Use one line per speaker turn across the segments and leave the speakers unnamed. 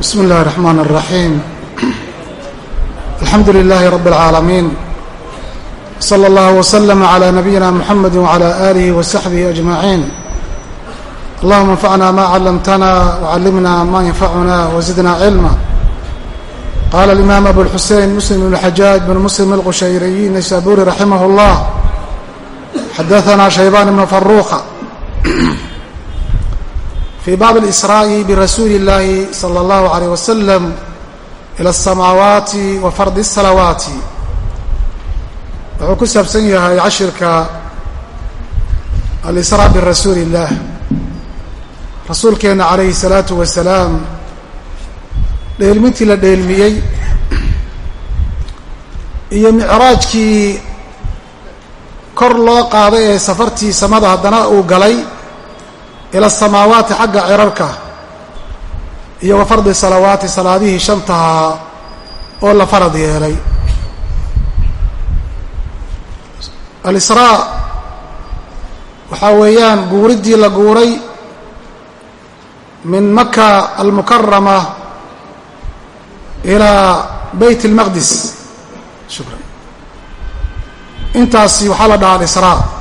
بسم الله الرحمن الرحيم الحمد لله رب العالمين صلى الله وسلم على نبينا محمد وعلى آله وصحبه أجمعين اللهم انفعنا ما علمتنا وعلمنا ما ينفعنا وزدنا علما قال الإمام أبو الحسين مسلم بن الحجاج بن مسلم القشيري النيسابوري رحمه الله حدثنا شيبان بن فروخة في bab اlإsrاء brasuuli الlahi slى الlahu عalيه waslm ilى الsamaawaati wa fardi الsalawaati wuxuu ku saabsan yahay cashirka alisrاء birasuuli الlah rasuulkeena calayhi الsalaaةu wasalaam dheelmintii la dheelmiyey iyo micraajkii kor loo qaaday ee safartii samada haddana uu galay ila asamaawaati xagga cirarka iyo wa fardi salawaati salaadihii shantahaa oo la farad yeelay. Alisraa waxaa weeyaan guuriddii la guuray min maka almukarama ilaa beyt اlmaqdis shukran. Intaasi waxaa la dhahaa alisraa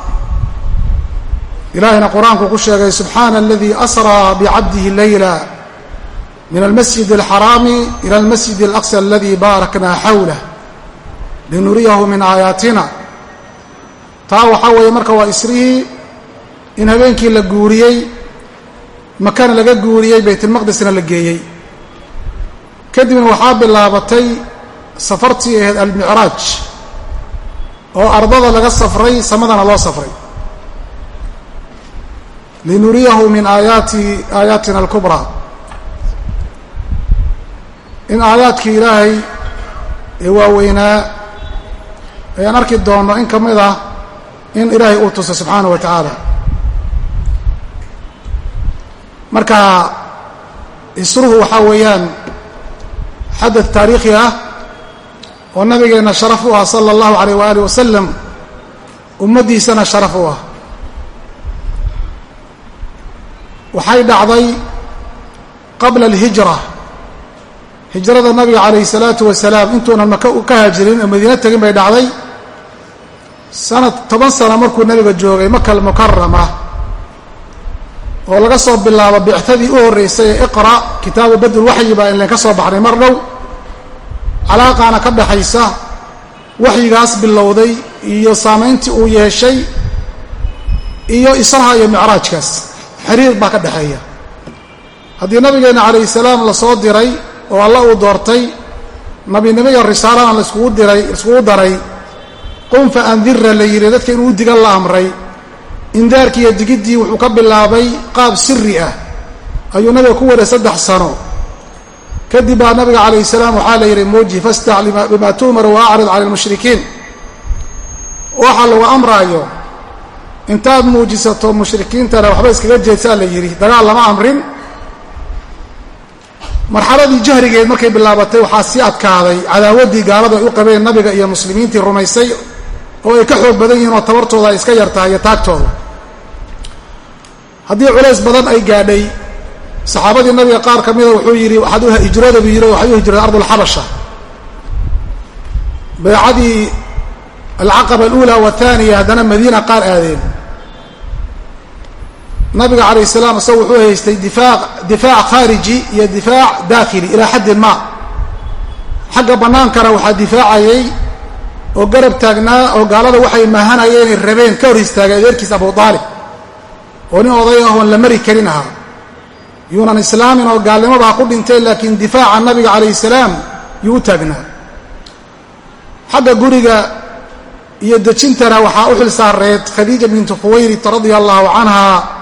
ilaahayna qur'aanku ku sheegay subxaana aladii asraa bicabdihi leyla min almasjid alxaraami ila almasjid alaqsa aladii baaraknaa xawlah linuriyahu min aayaatina. Taa waxaa weeye marka waa isrihii in habeenkii la guuriyey makana laga guuriyey baytulmaqdisna la geeyey. Kadibna waxaa bilaabatay safartii ahayd almicraaj oo ardada laga safray samadana loo safray linuriyahu min aayaati aayaatina alkubraa in aayaadkii ilaahay ee waaweynaa ayaan arki doonno in ka mid ah in ilaahay uu tuso subxaanahu wa tacaala marka isruhu waxaa weeyaan xadad taariikhi ah oo nabigeenna sharaf u ah sala allahu alayh waaalih wasalam ummaddiisana sharaf u ah waxay dhacday qabla alhijra. Hijrada nabiga calayhi salaatu wasalaam intuunan maka ka haajirin oo madiino tegin bay dhacday. Sanad toban sano markuu nabiga joogay maka almukarama oo laga soo bilaabo bictadii u horreysay ee iqra kitaabu badul waxyi baa inlen ka soo baxnay mar dhow. Calaaqaana ka dhaxaysa waxyigaas bilowday iyo saamayntii uu yeeshay iyo israha iyo micraajkaas xiriir baa ka dhexeeya. Haddii nabigeenna calayhi salaam la soo diray oo alla uu doortay nabinimo iyo risaalana laiskugu diray laiskugu daray qum fa andira la yidhi dadka inuu diga la amray indaarkii iyo digiddii wuxuu ka bilaabay qaab siri ah. Ayuu nabiga ku waday saddex sano. Kadib baa nabiga calayhi salaam waxaa la yidhi muuji fastac bima tu'mar wa acrid cala almushrikiin waxa lagu amraayo intaad muujisato mushrikiintana waxba iskaga jeedsaa la yidhi. Dagaal lama amrin. Marxaladii jahrigeed markay bilaabatay waxaa sii adkaaday cadaawaddii gaaladu ay u qabeen nabiga iyo muslimiintii rumaysay oo ay ka xoog badan yihiin oo tabartooda iska yartahay iyo taagtooda. Haddii culays badan ay gaadhay saxaabadii nabiga qaar ka mida wuxuu yidhi waxaad u hijrooda buu yidhi waxaad u hijrooda ardulxabasha beecadii alcaqaba aluula wathaniya haddana madiina qaar aadeen nabiga calayh salaam isagu wuxuu haystay difaac khaariji iyo difaac daakhili ilaa xaddin ma xagga bannaankana waxaa difaacayay oo garab taagnaa oo gaalada waxay maahanayeenay rabeen ka hor istaagay adeerkiis abu aalib oo nin oday ahoon la mari karin ahaa. Yuunan islaamin oo gaalnimada ha ku dhinteen laakiin difaaca nabiga calayh salaam yuu u taagnaa. Xagga guriga iyo dejintana waxaa u xil saareed khadiija bintu khuwayrit radia allahu canha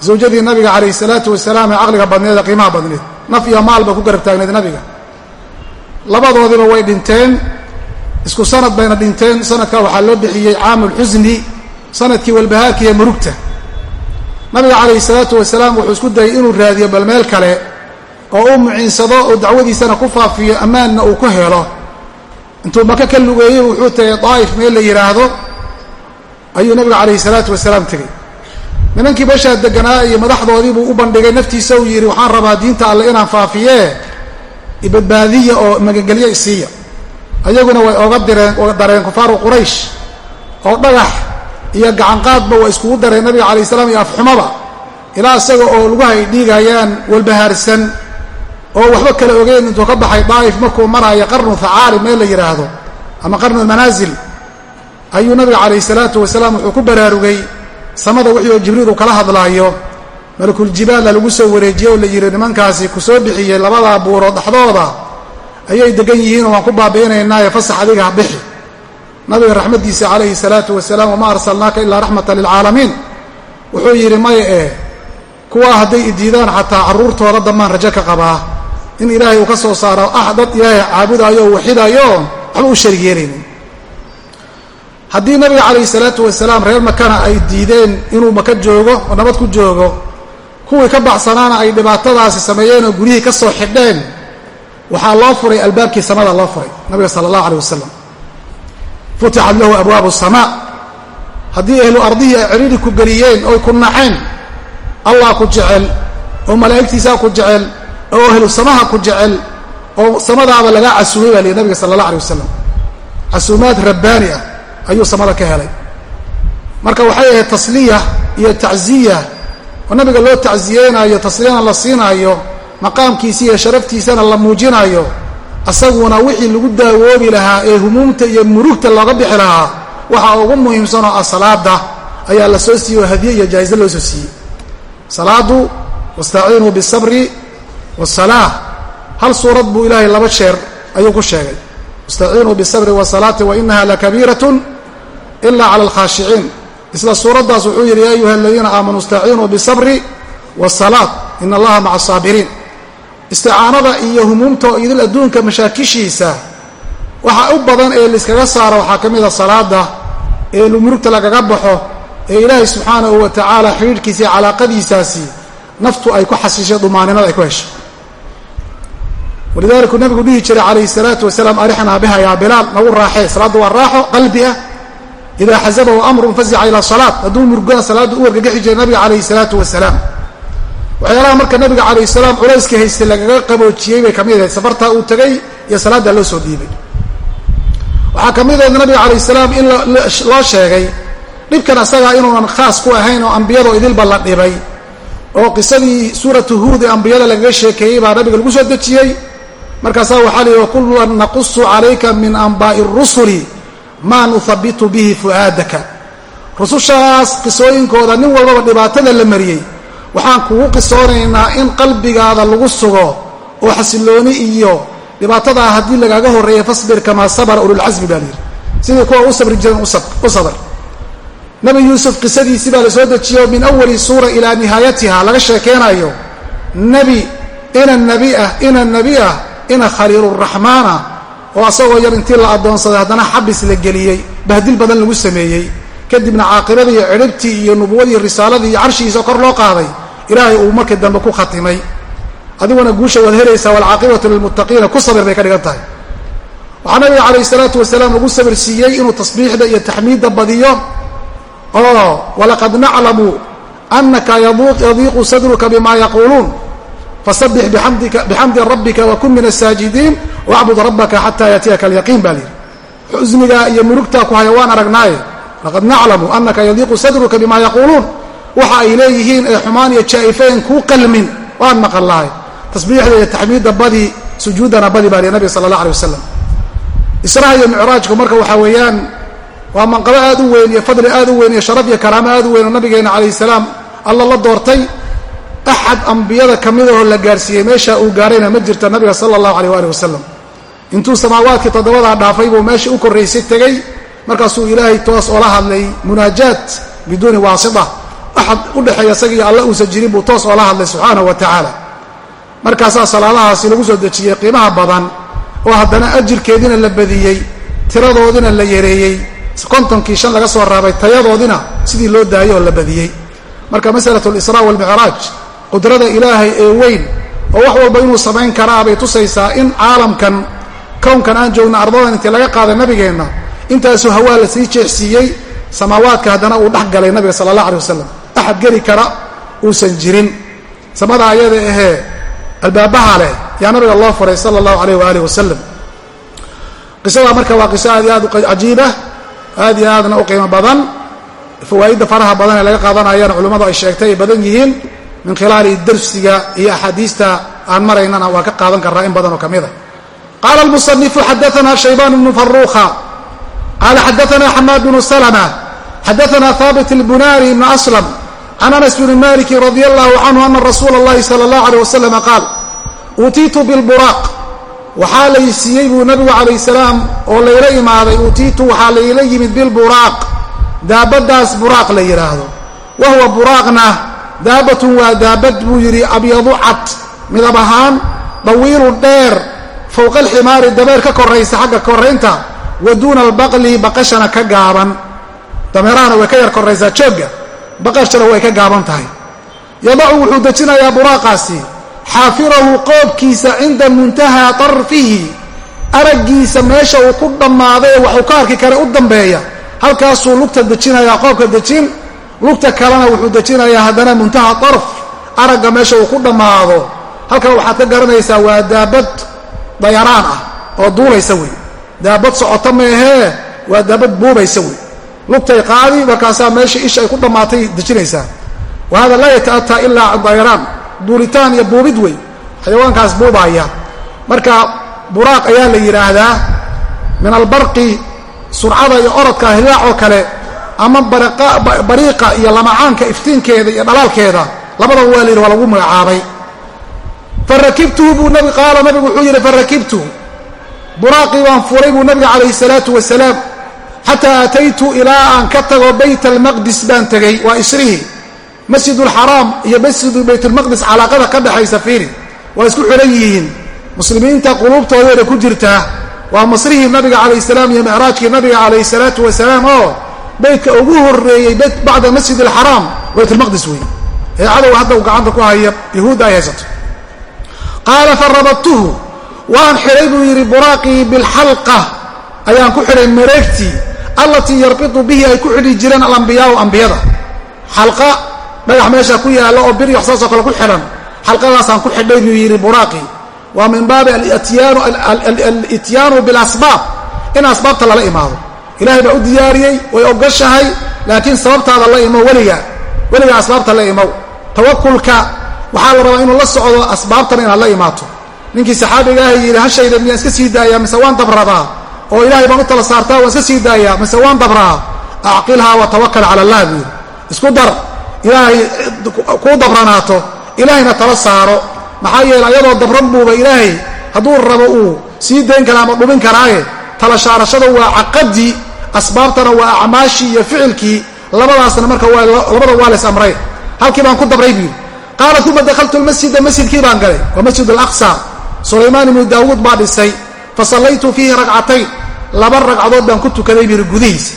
zawjadii nabiga calayh salaatu wasalaam ee caqliga badneed ee qiimaha badneed. Naf iyo maal ba ku garab taagneed nabiga. Labadoodiba way dhinteen. Isku sanad bayna dhinteen. Sanadkaa waxaa loo bixiyey caamulxusni sannadkii walbahaarka iyo murugta. Nabiga calayhi salaatu wasalaam wuxuu isku dayay inuu raadiyo bal meel kale oo u muciinsado oo dacwadiisana ku faafiyo ammaanna uu ku helo. Intuu maka ka lugeeyey wuxuu tegay daa'if meel la yidhaahdo ayuu nabiga calayhi salaatu wasalaam tegey nimankii meeshaa deganaa iyo madaxdoodii buu u bandhigay naftiisa uu yidhi waxaan rabaa diinta alle inaan faafiyee ibadbaadiya oo magangelyo isiiya. Ayaguna way oga direen dareen kufaaru quraysh oo dhagax iyo gacanqaadba waa iskugu dareen nabiga calayh salaam iyo afxumaba ilaa isaga oo lugaha ay dhiigayaan walbahaarsan oo waxba kala ogeyn intuu ka baxay daa'if markuu maraayo qarnu facaali meel la yidhaahdo ama qarnu manaasil ayuu nabiga calayh salaatu wasalaam wuxuu ku baraarugay samada wixii oo jibriil uu kala hadlaayo malakuljibaalla lagu soo wareejiyey oo la yidhi nimankaasi ku soo bixiyey labadaa buurood dhexdooda ayay degan yihiinoo waan ku baabi'inaynaaye fasax adiga ha bixi. Nabiga raxmaddiisa calayhi salaatu wasalaam wamaa arsalnaaka ilaa raxmatan lilcaalamiin wuxuu yidhi maya ee kuwaa hadday idiidaan xataa carruurtooda dambaan rajo ka qabaa. In ilaahay uu ka soo saaro ah dad ilaahay caabudaayo o waxidayo waxba u sharig yeelaynin haddii nabiga calayhi salaatu wasalaam reer makana ay diideen inuu maka joogo oo nabad ku joogo kuwii ka baxsanaana ay dhibaatadaasi sameeyeen oo guryihii ka soo xidheen waxaa loo furay albaabkii samada loo furay nabiga sala allahu aleyh wasalam futixat lahu abwaabu samaa. Haddii ahlu ardihii ay ciriiri ku geliyeen oy ku naceen allah ku jecel oo malaa'igtiisaa ku jecel oo ahlu samaha ku jecel oo samadaaba lagaa casuumay baa lihi nabiga sala allah alay wasalam casuumaad rabbaani ah ayuu samada ka helay. Marka waxay ahayd tasliya iyo tacziya oo nabiga loo tacziyeynayo tasliyana la siinaayo maqaamkiisa iyo sharaftiisana la muujinayo asaguna wixii lagu daawoobi lahaa ee humuumta iyo murugta looga bixi lahaa waxaa ugu muhiimsanoo ah salaada ayaa la soo siiyey oo hadiye iyo jaa'ize loo soo siiyey. Salaadu wastaciinuu bisabri wasalaa hal suurad buu ilaahay laba jeer ayuu ku sheegay. Wastaciinuu bisabri wasalaati wa inaha lakabiiratun ila cala alkhaashiciin isla suuraddaas wuxuu yidhi ya ayuha aladiina aamanuu istaciinuu bisabri wasalaat ina allaha maca asaabiriin isticaanada iyo humuumta idil adduunka mashaakishiisa waxa u badan ee layskaga saaro waxaa ka mida salaada ee murugta lagaga baxo ee ilaahay subxaanahu wa tacaala xidhiidhkiisa iyo calaaqadiisaasi naftu ay ku xasishay dumaaninada ay ku heshay walidaliku nabigu dhihi jiray calayhi salaatu wasalaam arixnaa biha yaa bilaal nagu raaxee? Salaadda waa raaxo qalbi ah idaa xasabahu amrun fazica ilaa salaat hadduu murgoa salaadda u wargagaxi jiray nabiga calayhi salaatu wasalaam waxyaalaha marka nabiga calayh salaam culayska haystay lagaga qaboojiyey bay ka mid ahayd safartaa uu tegey iyo salaaddaa loo soo dhiibay waxaa ka mid ahayd nabiga calayh salaam in loo sheegay dhibkan asagaa inuunan khaas ku ahayn oo ambiyadoo idilba la dhibay oo qisadii suuratu huud ee ambiyada lagaga sheekeeyey baa nabiga lagu soo dejiyey markaasaa waxaa lihi wakullan naqusu calayka min anbaa'i rusuli maa nuhabitu bihi fu'aadaka. Rusushaas qisooyinkooda nin walbaba dhibaatada la mariyey. Waxaan kugu qisoonaynaa in qalbigaada lagu sugo oo xasilooni iyo dhibaatadaa haddii lagaaga horreeya fasbir kamaa sabara ululcasmi baa layidhi sidii kuwa u sabri jireen u sabr. Nabi yuusuf qisadiisii baa la soo dejiyo min awali suura ilaa nihaayatiha laga sheekeynayo nebi ina nabi ah ina nebi ah ina khaliiluraxmaana oo asagoo yar intii la addoonsaday haddana xabis la geliyey bahdil badan lagu sameeyey. Kadibna caaqibadii iyo cidhibtii iyo nubuwadii risaaladii iyo carshigiisa kor loo qaaday ilaahay uu markii dambe ku khatimay. Adiguna guusha waad helaysaa waalcaaqibatu lilmuttaqiina ku sabir bay ka dhigan tahay. Waxaa nabiga calayh isalaatu wasalaam lagu sabir siiyey inuu tasbiixda iyo taxmiidda badiyo oo walaqad naclamu anaka yadiiqu sadruka bima yaquuluun fasabix bixamdi rabbika wakun min asaajidiin wacbud rabbaka xataa yaatiyaka alyaqiin baa lihi xusnigaa iyo murugtaa ku haya waan aragnaaye laqad naclamu anaka yadiiqu sadruka bima yaquuluun waxa ay leeyihiin ee xumaan iyo jaa'ifeen kuu qalmin waan maqallahay tasbiixda iyo taxmiidda badi sujuuddana badi baa lihi nabiga sala allah alay wasalam israha iyo micraajku marka waxaa weeyaan waa manqabo aad u weyn iyo fadli aad u weyn iyo sharaf iyo karaamo aad u weyn oo nabigeena calayh salaam alla la doortay axad ambiyada ka midahoo la gaarsiiyey meesha uu gaarayna ma jirta nabiga sala allahu aleyh waali wasalam intuu samaawaadkii toddobadaa dhaafay buu meesha u korraysay tegey markaasuu ilaahay toos oola hadlay munaajaat biduuni waasita. Axad u dhexeeya isagiiyo alla uusan jirin buu toos oola hadlay subxaanahu wa tacaala. Markaasaa salaadahaasi lagu soo dejiyey qiimaha badan oo haddana ajirkeediina la badiyey tiradoodina la yareeyey kontonkii shan laga soo raabay tayadoodina sidii loo daayey oo la badiyey. Marka masalat lisraa walmicraaj qudrada ilaahay ee weyn oo wax walba inuu samayn karaa bay tusaysaa in caalamkan kownkan aan joogna ardadan intii laga qaaday nabigeenna intaasuu hawaa la sii jeexsiiyey samaawaadka haddana uu dhex galay nabiga sala allah alay wasalam axad geli kara uusan jirin. Samada ayada ahee albaabaha leh yaa nabiga loo furay sala allahu alayh waaalih wasalam qisada marka waa qiso aad iyo aad u cajiiba aad iyo aadna u qiimo badan. Fawaa'idda faraha badan ee laga qaadanayana culimmadu ay sheegtay ay badan yihiin min khilaali darsiga iyo axaadiista aan maraynana waan ka qaadan karnaa in badan oo ka mida ah. qaala almusanifu xadaana shaybaan bnu faruuka qaala xadaana xamaad bnu salma xadaana haabit ilbunaari ibnu aslam. Can anas bni maliki radi allahu canhu ana rasuula اllahi sala اllahu aleyh wasalam qaal uutiitu bilburaaq waxaa lay siiyey buu nabigu calayh salaam oo layla imaaday uutiitu waxaa layla yimid bilburaaq daabadaas buraaq la yidhaahdo wa huwa buraaqna daabatun waa daabad buu yidhi abyadu cad midab ahaan dawiilun dheer fowqa alximaari dabeer ka koraysa xagga koraynta wa duuna albaqli baqashana ka gaaban. Dameerahana way ka yar koraysaa joogga baqashana way ka gaaban tahay. Yadacu wuxuu dejinayaa buraaqaasi xaafirahu qoobkiisa cinda muntahaa tarfihi araggiisa meesha uu ku dhammaaday ee waxuu ka arki kara u dambeeya. Halkaasuu lugta dejinayaa qoobka dejin lugta kalena wuxuu dejinayaa haddana muntaha darf aragga meesha uu ku dhammaado. Halkan waxaad ka garanaysaa waa daabad dayaraan ah oo duulaysa wey. Daabad socota meehee waa daabad buubaysa wey. Lugtay qaadi markaasaa meesha isha ay ku dhammaatay dejinaysaa. Wa hada laa yata'ataa ilaa can dayaraan. Duulitaan iyo buubid wey. Xayawaankaas buubaaya marka buraaq ayaa la yidhaahdaa min albarqi surcada iyo orodka hilaac oo kale ama bariiqa iyo lamacaanka iftiinkeeda iyo dhalaalkeeda labadaba waa la waa lagu magacaabay. Farakibtuhu buu nabi qaala nabigu wuxuu yidhi farakibtuhu buraaqii baan furay buu nabiga calayhi salaatu wasalaam. Xataa aataytu ilaa aan ka tago bayt almaqdis baan tegey waa isrihi masjid ulxaraam iyo masjidu baytulmaqdis calaaqada ka dhexaysa fiiri. Waa isku xihan yihiin. Muslimiinta quluubtoodeeda ku jirtaa waa masrihii nabiga calayh salaam iyo micraajkii nabiga calayhi salaatu wasalaam oo beytka ugu horeeyey bacda masjid alxaraam baytulmaqdis wey ee cadowga hadda uu gacanta ku haya yahuudda ay haysato. Qaala farabadtuhu. Waan xidhay buu yidhi buraaqii bilxalqa ayaan ku xidhay mareegtii allatii yarbitu bihi ay ku xidhi jireen alambiyaau ambiyada. Xalqa dhagax meesha ku yaalla oo bir waxsaasoo kale ku xidhan xalqadaasaan ku xidhay buu yidhi buraaqii. Waa min baabi alityaanu bilasbaab. In asbaabta lala imaado ilahay baa u diyaariyey way ogoshahay laakiin sababtaada la imo weliga weliga asbaabta la imow tawakulka waxaa la rabaa inuu la socdo asbaabtana inaad la imaato. Ninkii saxaabiga ah yidhi hashayda miyaan iska sii daayaa mise waan dabradaa? Oo ilaahay baan u tala saartaa waan iska sii daayaa mise waan dabraa? Acqilhaa watawakal cala allah buu isku dar ilaahay kuu dabranaato ilaahayna tala saaro. Maxaa yeele ayadoo dabran buuba ilaahay hadduu rabo uu sii dayn karaa ama dhubin karaaye tala shaarashada waa caqadii asbaabtana waa acmaashii iyo ficilkii labadaasna marka labada waa lays amray. Halkii baan ku dabray buu yidhi. Qaala uma dakhaltu lmasjida masjidkii baan galay waa masjid alaqsa. Sulaymaan ibnu daawuud baa dhisay fa sallaytu fiihi ragcatayn laba ragcadood baan ku tukaday buu yidhi gudihiisa.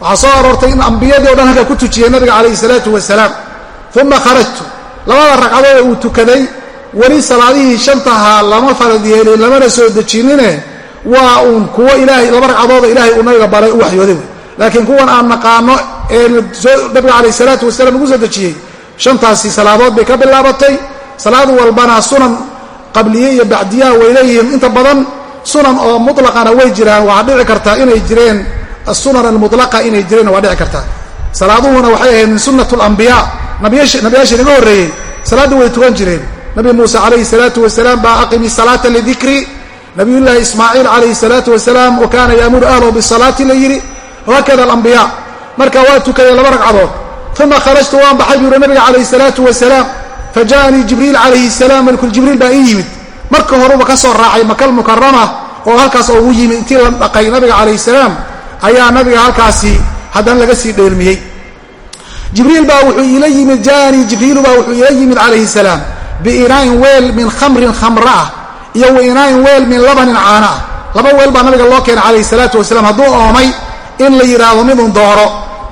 Waxaa soo aroortay in ambiyadii o dhan halkaa ku tujiyey nabiga calayhi salaatu wasalaam. Uma kharajtu. Labada ragcadood ee uu tukaday weli salaadihii shantahaa lama farad yeelin lamana soo dejinine waa uun kuwo ilaahay laba ragcadooda ilaahay uu nabiga baray u waxyooday wey laakiin kuwan aan naqaano ee nabiga calayh salaatu wasalaam ugu soo dejiyey shantaasi salaadood bay ka bilaabatay. Salaad walbana sunan qabliye iyo bacdiyaha way leeyihiin. Inta badan sunan oo mutlaqana way jiraan. Waa dhici kartaa inay jireen asunan almutlaqa inay jireen waa dhici kartaa salaaduhuna waxay ahayd min sunnat alambiyaa nabiyaashii naga horreeyey. Salaadda way tukan jireen. Nabi muuse calayhi salaatu wasalaam baa aqimi salaata lidikri nabiyullaahi ismaaciil calayhi salaatu wasalaam wa kaana yaamuru ahlahu bisalaati la yidhi hakada alambiyaa marka waa tukadee laba ragcadood uma kharajtu waan baxay buu yihi nabiga calayhi salaatu wasalaam fa ja'anii jibriil calayhi salaam malkul jibriil baa ii yimid marka horuba ka soo raacay makal mukarama oo halkaas ugu yimid intii la dhaqay nabiga calayhi salaam ayaa nabiga halkaasi haddana laga sii dheelmiyey jibriil baa wuxuu ila yimid ja'anii jibriilu baa wuxuu ila yimid calayhi salaam biinaayin weel min khamrin khamra ah iyo wa inaayin weel min labanin caana. Ah laba weel baa nabiga loo keenay calayhi salaatu wasalaam. Hadduu oomay in la yidhaahdo midun dooro.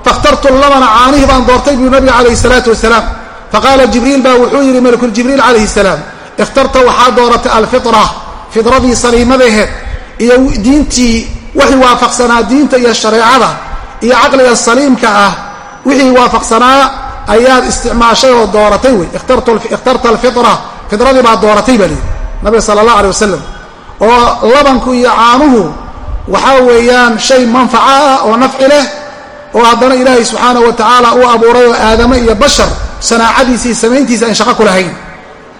Fakhtartu labana caanihii baan doortay buu nabiga calayhi salaatu wasalaam. Faqaala jibriil baa wuxuu yidhi malkuljibriil calayhi salaam ikhtarta waxaa dooratay alfitra fidradii saliimadaheed iyo diintii wixii waafaqsanaa diinta iyo shareecada iyo caqliga saliimka ah. Wixii waafaqsanaa ayaad isticmaashay oo dooratay wey. Ikhtarta alfitra fidradii baa dooratay baa layidhi nabiga sala allah alay wasalam oo labanku iyo caanuhu waxaa weeyaan shay manfaca ah oo nafci leh oo haddana ilaahay subxaana wa tacaala uu abuuray oo aadamo iyo bashar sanaacadiisa iyo samayntiisa aan shaqo ku lahayn.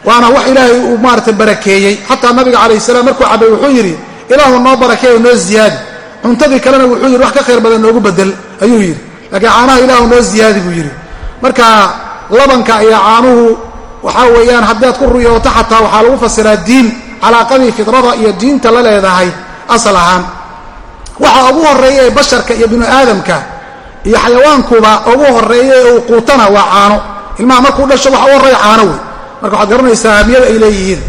Waana wax ilaahay uu maarata barakeeyey. Xataa nabiga calayh salaam markuu cabay wuxuu yidhi ilaahu noo barakeeyo noo ziyaadi. Cuntadii kalena wuxuu yidhi wax ka khayr badan noogu bedel ayuu yidhi. Laakiin caanaha ilaahu noo ziyaadi buu yidhi. Marka labanka iyo caanuhu waxaa weeyaan haddaad ku ruyooto xataa waxaa lagu fasiraa diin calaaqadii fidrada iyo diinta la leedahay asal ahaan. Waxa ugu horreeya ee basharka iyo binu aadamka iyo xayawaankuba ugu horreeya ee uu quutana waa caano. Ilmaha markuu dhasho waxa u horreeya caano wey. Marka waxaad garanaysaa ahamiyada ay leeyihiin.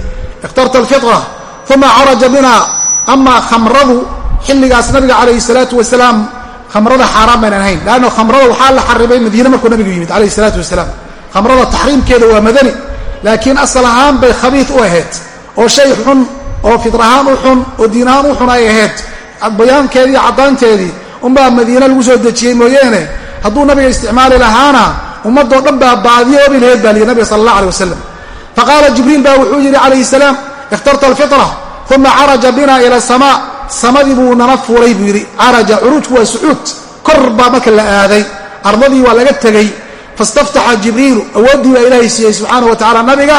Ikhtarta alfitra uma caraja bina amaa khamradu xilligaas nabiga calayhi salaatu wasalaam khamrada xaaraan baynan ahayn. Leanna khamrada waxaa la xarimay madiine markuu nabigu yimid calayhi salaatu wasalaam. Khamrada taxriimkeeda waa madani laakiin asal ahaan bay khabiid u ahayd oo shay xun oo fidr ahaan u xun oo diin ahaan u xun ay ahayd. Bayaankeedii caddaanteedii unbaa madiine lagu soo dejiyey mooyeene hadduu nabiga isticmaali lahaana ummadoo dhan baa baadiyoobi laheed baa liyi nabiga sala allah alay wasalam faqaala jibriil baa wuxuu yidhi calayhi salaam ikhtarta alfitra uma caraja bina ila asamaa samadii buu nana fuulay buu yidhi. Caraja curuujku waa sucuud kor baa marka la aaday ardadii waa laga tegey fastaftaxa jibriilu awooddii baa ilaahay siiyey subxaana wa tacala nabiga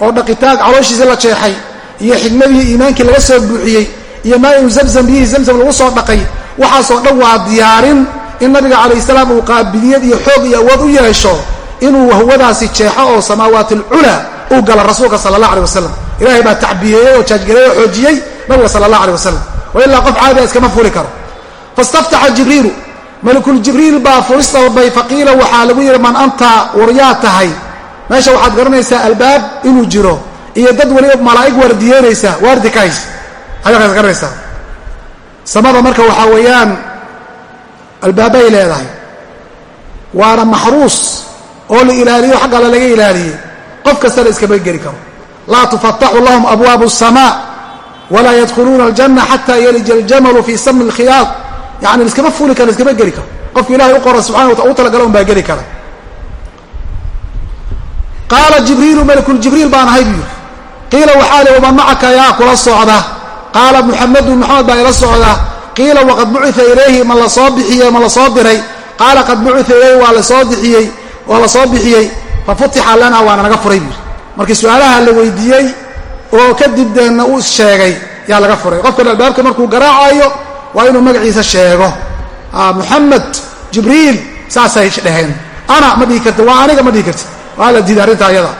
oo dhaqitaag calooshiisa la jeexay iyo xigmadii iimaankii laga soo buuxiyey iyo maayu zamzam biyihii zamzam lagu soo dhaqay waxaasoo dhan waa diyaarin in nabiga calayh salaam uu qaabiliyad iyo xoog iyo awood u yeesho inuu hawadaasi jeexo oo samaawaat alculaa uu gala rasuulka sala allah aleh wasalam ilahay baa tacbiyeeyey oo jaajgareey oo xoojiyey nabiga sala allah aleh wasalam wa ilaa qof caadiga iskama fuli karo. Fastaftaxa jibriilu malakuljibriil baa furis dalbay faqiila waxaa lagu yidhi man anta waryaa tahay meesha waxaad garanaysaa albaab inuu jiro iyo dad weliba malaa'ig waardiyeynaysa waardi ka haysa ayaakaas garanaysaa samada marka waxaa weeyaan albaabbay leedahay waana maxruus oo la ilaaliyo xag alle laga ilaaliyey qof kastana iskama geli karo laa tufataxu lahum abwaabu الsamaa walaa yadkhuluuna aljanna xata yalija aljamalu fii sami اlkhiyaad yani iskama fuli karo iskama geli karo. Qofka ilahay u qora subxana wa ta u talagala un baa geli kara. Qaala jibriilu malakuljibriil baan ahay buu yidhi. Qiila waxaa li waman macaka yaa kula socda? Qaala muxamedun moxamed baa ila socda. Qiila waqad bucia ilayhi ma la soo bixiyey ma la soo diray. Qaala qad bucia ilayhi waa la soo dixiyey waa la soo bixiyey. Fa futixa lana waana naga furay buuri markii su'aalaha la weydiiyey oo kadib deenna uu sheegay yaa laga furay. Qofkan albaabka markuu garaacayo waa inuu magaciisa sheego muxamed jibriil saasay dhaheen. Ana ma dhihi karti waa aniga ma dhihi karti waa la diiday arrinta ayada.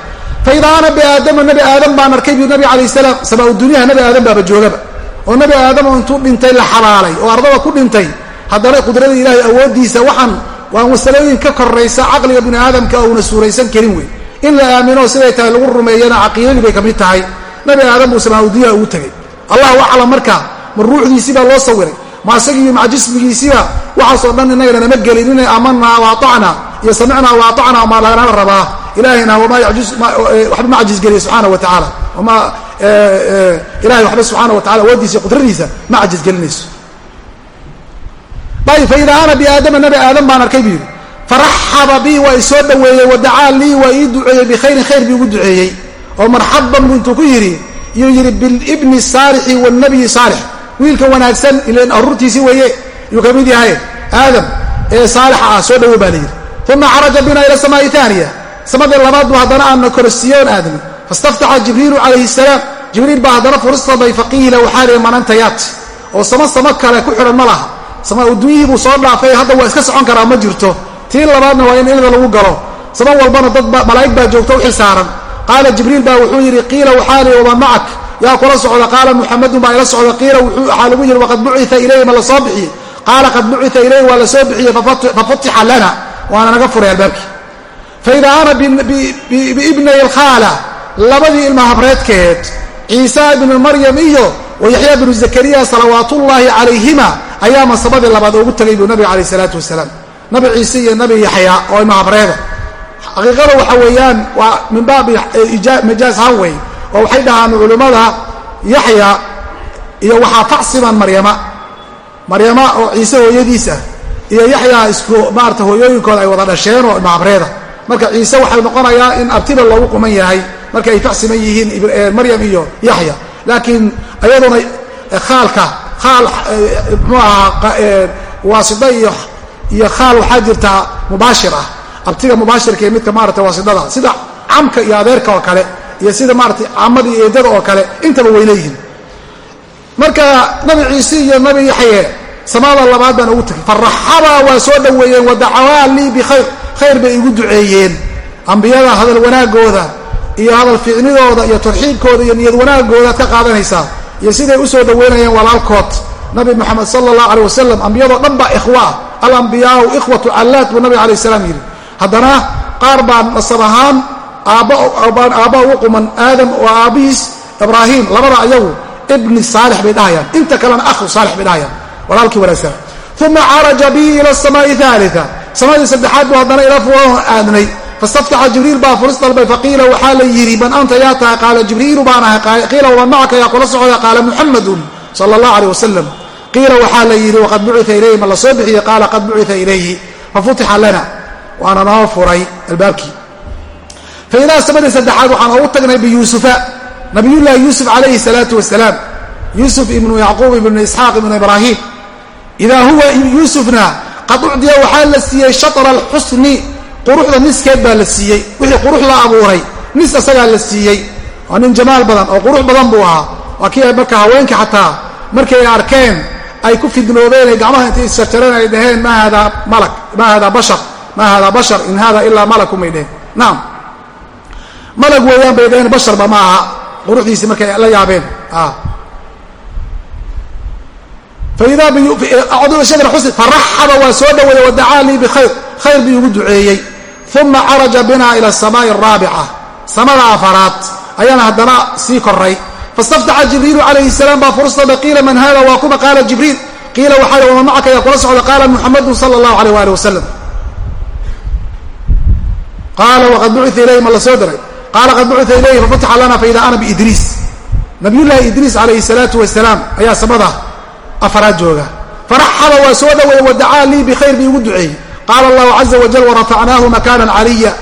Faidaa ana biaadama nabi aadam baan arkay bu nabi alayh salaam samaa dunyaha nabi aadam baaba joogaba. Oo nabi aadam intuu dhintay la xabaalay oo ardada ku dhintay. Haddana qudrada ilaahay awooddiisa waxaan waa masalooyin ka koraysa caqliga bini aadamka uuna suuraysan karin wey in la aamino siday tahay lagu rumeeyana caqiidadii bay ka mid tahay. Nabi aadam buu samaa dunyaha ugu tegey allahu aclam marka ma ruuxdiisii baa loo sawiray ma asagii maca jismigiisiiba waxaasoo dhan innagana nama gelin inay aamanaa waatacna iyo samicnaa waatacna maa laganala rabaa. Ilahayna waxba ma cajisgeliya subxaana wa tacaala ma ilahay waxba subxaana wa tacala awooddiisa iyo qudradiisa ma cajisgelinayso ayb faida ana biaadama nabi aadam baan arkay buu yidhi faraxaba bii waa isoo dhoweeyey wadacaa lii waa ii duceeyey bikhayrin khayr bii ugu duceeyey. Oo marxaban buu intuu ku yidhi yuu yidhi bilibni saalixi waalnabiyi saalix wiilka wanaagsan ilan aruurtiisii weeye yuu ka mid yahay aadam ee saalixa ah soo dhowo baa la yidhi. Uma caraja bina ila samaai aaniya samadii labaad buu haddana aana korsiiyoon aadami fastaftaxa jibriilu calayhi salaam. Jibriil baa haddana furistabay faqiila waxaa lihi manantayaat oo samo samo kale ku xidhan ma laha. Sama adduunyihii buu soo dhaafay hadda waa iska socon karaa ma jirto. Tii labaadna waa in ilda lagu galo. Samo walbana dad malaa'ig baa joogta u xilsaaran qaala jibriil baa wuxuu yidhi qiila waxaa lihi waman macak yaa kula socda qaala muxamedun baa ila socda qiila waxaa lagu yidhi waqad bucia ilayhi ma la soo bixiyey? Qaala qad bucia ilayhi waa la soo bixiyey fafutixa lana waana naga furay albaabkii. Faida ana biibnay alkhaala labadii ilma habreedkeed ciisa ibnu maryam iyo wayaxya bnu zakariya salawaatullaahi calayhima ayaa masabadii labaad ugu tegay buu nabiga calayh isalaatu wasalaam. Nabi ciise iyo nabi yaxya oo ilma habreeda. Xaqiiqada waxa weeyaan waa min baabi majaaz hanwey oo waxay dhahaan culimmada yaxya iyo waxaa facsiban maryama. Maryama oo ciise hooyadiis ah iyo yaxyaa isku maarata hooyooyinkooda ay wada dhasheen oo ilma habreeda marka ciise waxay noqonayaa in abtiba loogu quman yahay marka ay facsiman yihiin maryam iyo yaxya. Laakiin ayaduna khaalka khaal mxuu ahaa waasida iyo iyo khaal waxaa jirtaa mubaashir ah. Abtiga mubaashirka iyo midka maarata waasidada sida camka iyo adeerka oo kale iyo sida maarata camada iyo eedada oo kale intaba way leeyihiin. Marka nabi ciise iyo nabi yaxye samada labaad baan ugu tegay faraxabaa waa soo dhoweeyeen wadacawaa lii bikhayr khayr bay igu duceeyeen. Ambiyada hadal wanaagooda iyo hadal fiicnidooda iyo tarxiibkooda iyo niyad wanaagoodaad ka qaadanaysaa iyo siday u soo dhoweynayeen walaalkood. Nabi moxamed sala allah aleh wasalam ambiyadoo dhan baa ikhwa alambiyaau ikhwatu callaad buu nabiga alayh salaam yidhi. Haddana qaar baa nasab ahaan aabba ugu quman aadam oo aabbihiis ibraahim labada ayagu ibni saalix bay dhahayaan. Inta kalena akhu saalix bay dhahayaan. Walaalkii wanaagsan. Uma caraja bi ila samaai aalia samadii saddexaad buu haddana ila fuulahon aadnay. Fastaftaxa jibriil baa furis dalbay faqiila waxaa la yidhi man anta yaa tahay qaala jibriilu baan ahay qiila waman macaka yaa kula socda? Qaala muxamadun sala allah aleh wasalam qiila waxaa la yidhi waqad bucia ilayhi ma la soo bixiyey qaala qad bucia ilayhi. Fafutixa lana waana noo furay albaabkii faidaa samadii saddexaad waxaan ugu tagnay biyuusufa nabiyullaahi yuusuf calayhi salaatu wasalaam yuusuf ibnu yacquub ibnu isxaaq ibnu ibraahim idaa huwa yuusufna qad ucdiya waxaa la siiyey shatra alxusni quruxda niskeed baa la siiyey wixii qurux la abuuray nis isagaa la siiyey waa nin jamaal badan oo qurux badan buu ahaa waa kii marka haweenka xataa markay arkeen ay ku fidnoobeen ay gacmaha intay isjarjareen ay dhaheen ma haadaa malak ma haadaa bashar ma haadaa in hada ilaa malakun bay dheheen malag weeyaan bay dhaheen basharba ma aha quruxdiisii markay la yaabeen. Faraxaba waa soo dhaweeyey wadacaa lii bikhayr khayr bii ugu duceeyey. Uma caraja bina ila asamaai araabica samada afaraad ayaana haddana sii koray fastaftaxa jibriilu calayhi salaam baa furustada qiila man hada waa kuma? Qaala jibriil qiila waxaa waman macaka yaa kula socda? Qaala muxamadun sala allahu alayh waali wasalam qaala waqad bucia ilayhi ma la soo diray qaala qad bucia ilayhi fafutixa lana faida ana biidriis nabiyullaahi idriis calayhi salaatu wasalaam ayaa samada afaraad jooga faraxaba waa soo dhaweeyey wadacaa lii bikhayr bii ugu duceeyey qaala allahu caza wajal warafacnaahu makaanan caliya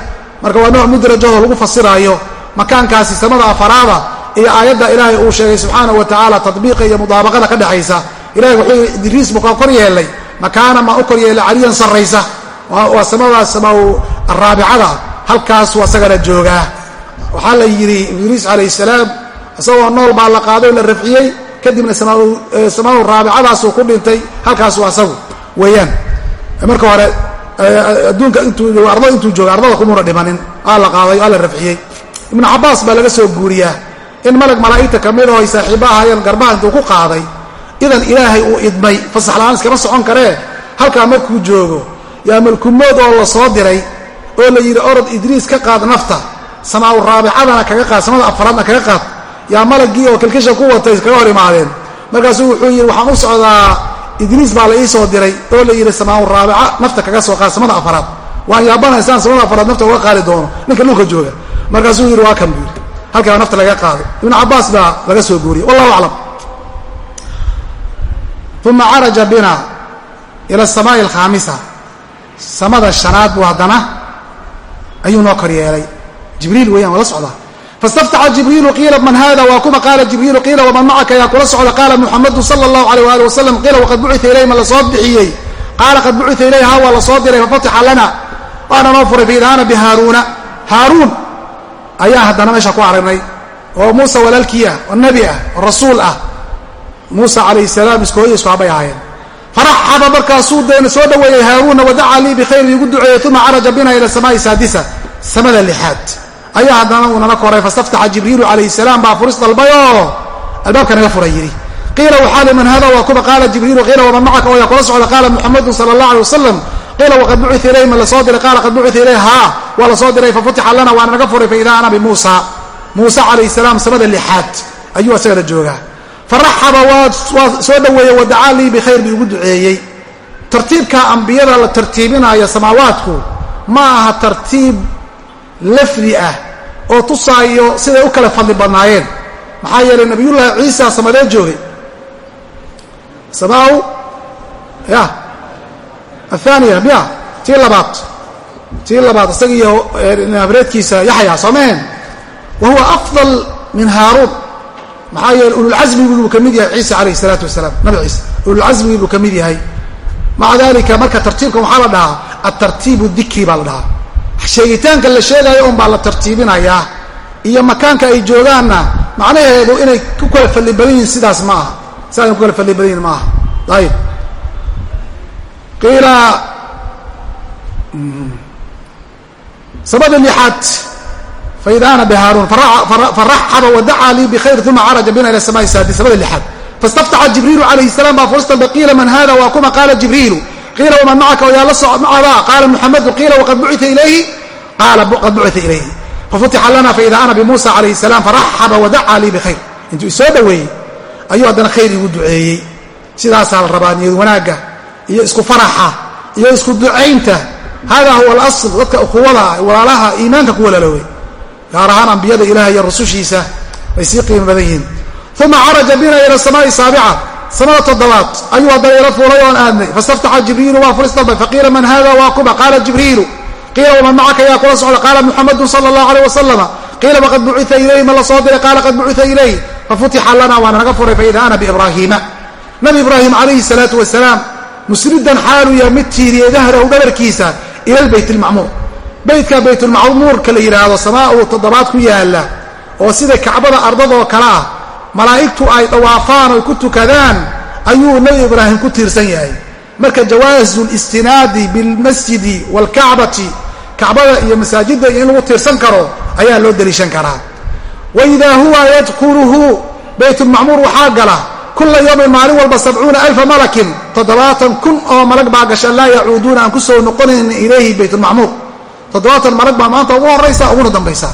marka waa nooc mudrajahoo lagu fasiraayo makaankaasi samada afaraada iyo aayadda ilaahay uu sheegay subxaana wa tacaala tadbiiqa iyo mudaabaqada ka dhexaysa ilahay wuxuu idriis buu ka kor yeelay makaana maa u kor yeelay caliyan sarraysa waa samadaas sama araabicada halkaasuu asagana joogaa waxaa la yidhi idriis calayh salaam isagoo nool baa la qaaday la rafciyey kadibna samaau raabicadaasuu ku dhintay halkaasu asagu weeyaan. Marka hore adduunka intuuarda intuu jooga ardada kumuuna dhimanin aa la qaaday aa la rafciyey ibnu cabaas baa laga soo guuriyaa in malag malaa'igta ka mid oo ay saaxiibo ahaayeen garbaha intuu ku qaaday idan ilaahay uu idmay fasax la'aan iskama socon karee halkaa markuu joogo yaa malkumood oo la soo diray oo la yidhi orod idriis ka qaad nafta samaau raabicadana kaga qaad samada afraadna kaga qaad. Yaa malagii oo kilkisha ku watay iskaga hor imaadeen. Markaasuu wuxuu yidhi waxaan u socdaa idriis baa la ii soo diray oo la yidhi samaau raabica nafta kaga soo qaad samada afraad waan yaabanaysaan samada afraad nafta uga qaali doono. Ninka dhulka jooga. Markaasuu yidhi waa kan buu yidhi halkaa nafta laga qaaday ibnu cabaas baa laga soo guuriyey. Wallahu aclam. Uma caraja bina ila asamaai alkhaamisa. Samada shanaad buu haddana ayuu noo kor yeelay jibriil weeyaan waa la socdaa. Fastaftaxa jibriilu qiila man hada waa kuma? Qaala jibriilu qiila waman macaka? Yaa kula socda. Qaala muxamadu sala allahu alayh waali wasalam qiila waqad bucia ilayhi ma la soo bixiyey. Qaala qad bucia ilayhi ha waa la soo diray fafatixa lana. Waana noo furay faidaana bihaaruuna haaruun ayaa haddana meesha ku aragnay oo muuse walaalkii ah oo nebi ah oo rasuul ah. Muuse calayhi salaam isku hooyo isku habay ahaayeen. Faraxaba markaasuu deen soo dhoweeyey haaruuna wadacaa lii bikhayr iigu duceeyey uma caraja bina ila samaai saadisa. Samada lixaad ayaa haddana uu nala koray fastaftaxa jibriilu calayhi salaam baa furis dalbayoo albaabka naga furay yidhi. Qiila waxaa liman hada waa kuba qaala jibriilu qiila waman macaka oo yaa kula socda qaala muxamadun sala allah alay wasalam. Qiila waqad bucia ilayhi ma la soo diray? Qaala qad bucia ilayh haa waa la soo diray fafutixa lana waana naga furay faidaa ana bimuusa muuse calayhi salaam samada lixaad ayuu isagana joogaa. Faraxaba waa soo dhoweeyey wadacaa lii bikhayr bii ugu duceeyey. Tartiibka ambiyada la tartiibinayo samaawaadku ma aha tartiib lafdi ah oo tusaayo siday u kala fadli badnaayeen. Maxaa yeelay nabiyullaahi ciisa samadee joogay. Samaau ya athaniya miya tii labaad tii labaad isaga iyo habreedkiisa yaxya soo maheen wa huwa afdal min haaruun. Maxaa yeele ululcasmigii buu ka mid yahay ciisa calayhi salaatu wasalaam nabi ciise ululcasmigii buu ka mid yahay. Maca dalika marka tartiibka waxaa la dhahaa atartiibu dikri baa la dhahaa sheegitaanka la sheegayo un baa la tartiibinayaa iyo makaanka ay joogaanna macnaheedu inay ku kala fadli badan yihiin sidaas ma aha. Sidaas inay ku kala fadli badan yihiin ma aha. Ayib. Qiila sabada lixaad faid ana bhaaruun faraxaba wadacaa lii bkhayr uma caraja bina ila samaai saadi sabada lixaad. Fastaftaxa jibriilu calayhi salam baa furstaba qiila man hada waa kuma? Qaala jibriilu qiila waman macaka yaa la soc macada qaala muxamedu qiila waqad bucia ilayhi qaala qad bucia ilayhi fafutixa lana faida ana bimuusa calayhi salam faraxaba wadacaa lii bikhayr intuu isoo dhoweeyey ayuu haddana khayr igu duceeyey sidaasaa la rabaa niyad wanaagga iyo isku faraxa iyo isku ducaynta hada huwa alasl dadka ukuwada walaalaha iimaanka ku walaaloobay gaar ahaan ambiyada ilaah iyo rusushiisa bay sii qiimo badan yihiin uma caraja bina ila samaai saabica samada toddobaad ayuu haddana ila fuulay oon aadnay fastaftaxa jibriilu waa fulis dalbay faqiila man hada waa kuma qaala jibriilu qiila waman macaka yaa kula socda. Qaala muxamadu sala allahu aleyh wasalama qiila waqad bucia ilayhi ma la soo diray. Qaala qad bucia ilayh fafutixa lana waana naga furay faida ana biibraahiima nabi ibraahim calayhi salaatu wasalaam musridan xaalu yahay mid tiiriyey dahrahu dhabarkiisa ila lbayt lmacmuur beytka baytulmacmuurka la yidhaahdo samaa uu toddobaad ku yaalla oo sida kacbada ardadoo kale ah malaa'igtu ay dawaafaan oy ku tukadaan ayuu nebi ibraahim ku tiirsan yahay marka jawaazu listinaadi bilmasjidi waalkacbati kacbada iyo masaajidda in lagu tiirsan karo ayaa loo deliishan karaa. Wa idaa huwa yadkuluhu baytulmacmuur waxaa gala kula yawmin maalin walba sabcuuna alfa malakin toddobaatan kun oo malag baa gasha laa yacuuduuna aan ku soo noqonayn ilayhi baytulmacmuur toddobaatan malag baa maanta ugu horaysa uguna dambaysa.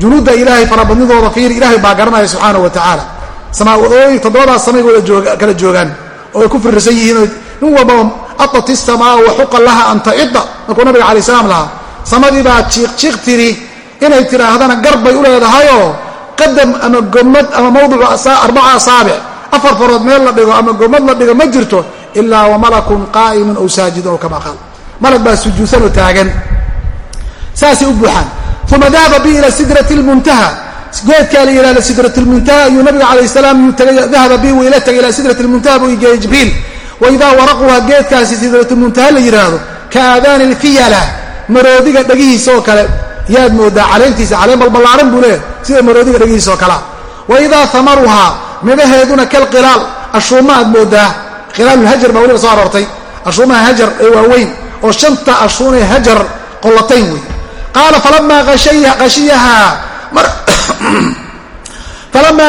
Junuudda ilaahay farabadnidooda fiiri ilaahay baa garanaya subxaana wa tacaala samaaooy toddobadaas samay wada kala joogaan oo ay ku firirsan yihiin nin walbaba atat isamaau waxuqa laha an taida markuu nabiga alay salaam lahaa samadii baa jiiqjiiq tiri inay tidhaahdana gar bay u leedahayoo qadam ama gomad ama mawdicu arbaca asaabic afar farood meel la dhigo ama gomad la dhigo ma jirto ilaa wamalakun qaa'imun aw saajidun aw kama qaal. Malag baa sujuudsanoo taagan. Saasay u buuxaan. Uma dahaba bi ila sidrati lmuntaha geedkaa la yihahda sidrat lmuntaha ayuu nabiga calayh salaam yuu tagay dahaba bi wuu ila tagay ilaa sidrat lmuntaha buu igeeyey jibriil waidaa waraquha geedkaasi sidratulmuntaha la yidhaahdo ka aadaani lfiyala maroodiga dhegihiisa oo kale yaad moodaa caleentiisa caleen balballaaran buu leeyahy sida maroodiga dhegihiisa oo kalea waidaa amaruhaa midhaheeduna kalqilaal ashuuma aad moodaa. Khilaalulhajar baa weliba soo aroortay. Ashuumaha hajar ee waaweyn oo shanta ashuunee hajar qollatayn wey qaala falamaa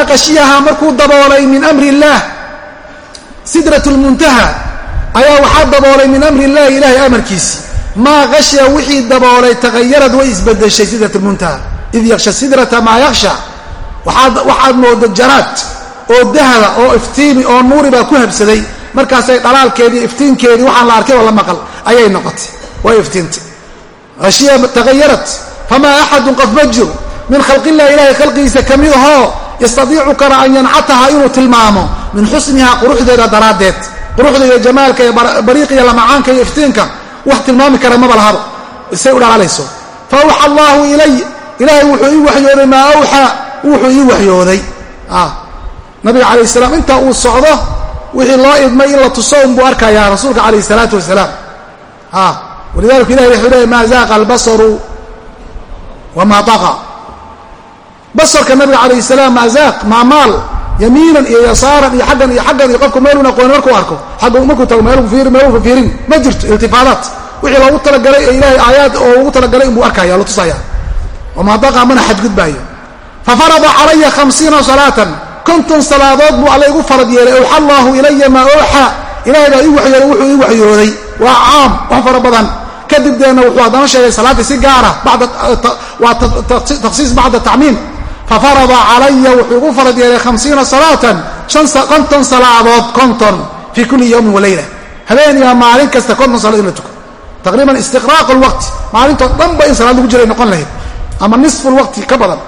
qashiyahaa markuu daboolay min amri illaah sidrat lmuntaha ayaa waxaa daboolay min amri illahi ilahay amarkiisi. Maa qashya wixii daboolay takhayarad way isbedeshay sidrat lmuntaha id yaksha sidrata maa yaksha waxaad mooda janaad oo dahaba oo iftiimi oo nuuri baa ku habsaday. Markaasay dhalaalkeedii iftiinkeedii waxaan la arkay oo la maqal ayay noqotay. Way iftiintay ashiya tahayarat famaa axadun qof ma jiro min khalqillahi ilahay khalqigiisa ka mid ahoo yastadiicu kara an yancataha inuu tilmaamo min xusniha quruxdeeda daraaddeed quruxda iyo jamaalka iyo lamacaanka iyo iftiinka wax tilmaami kara maba lahaba isay u dhalaalayso fa allaahu ilay ilaahay wuxuu ii waxyooday maa awxaa wuxuu ii waxyooday. Nabiga calayh salaam inta uu socdo wixii loo idmay in la tuso unbuu arkayaa rasuulka calayh salaatu wasalaam walidalika ilahi wuxuu leeyay maa zaaqa albasaru wamaa taqa basarka nabiga calayh salaam maa zaaq maa maal yamiinan iyo yasaaran iyo xaggan iyo xaggan iyo qofku meelun aqooni markuu arko xagga markuu tago meelku fiirin ma jirto iltifaadaat. Wixii loogu talagalay ee ilaahay aayaad oo ugu talagalay inbuu arkaya la tusaya wamaa taqa mana xadgudbaayo. Fafarada calaya hamsiina salaatan. Konton salaadood buu alla igu farad yeelay. Awxa allaahu ilaya maa ooxa ilahay baa ii waxyooday wuxuu ii waxyooday waa caam wax fara badan. Kadib deena wuxuu haddana sheegay salaaddii si gaara waa takhsiis bacda tacmiim fafarada calaya wuxuu igu farad yeelay hamsiina salaatan konton salaadood konton fii kulli yowmin walayla habeen iyo maalin kasta konton salaad in la tuko. Taqriiban istiqraaq lwaqti maalintoo dhanba in salaad lagu jiray noqon lahayd. Ama nisfu lwaqti ka badan.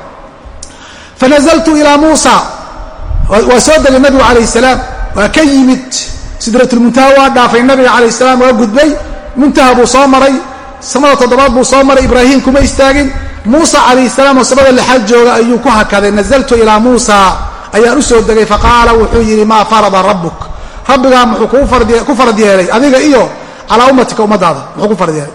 Fanazaltu ilaa muusa. Waa soo degay nabigu calayh salaam. Waa ka yimid sidratulmuntaha waa dhaafay nabiga calayh salaam waa gudbay. Muntaha buu soo muusa calayhi salaam oo samada lixaad jooga ayuu ku hakaday nazaltu ilaa muusa ayaan u soo degay faqaala wuxuu yidhi maa farada rabbuk? Rabbigaa muxuu ku farad yeelay adiga iyo calaa ummatika ummadaada muxuu ku farad yeelay.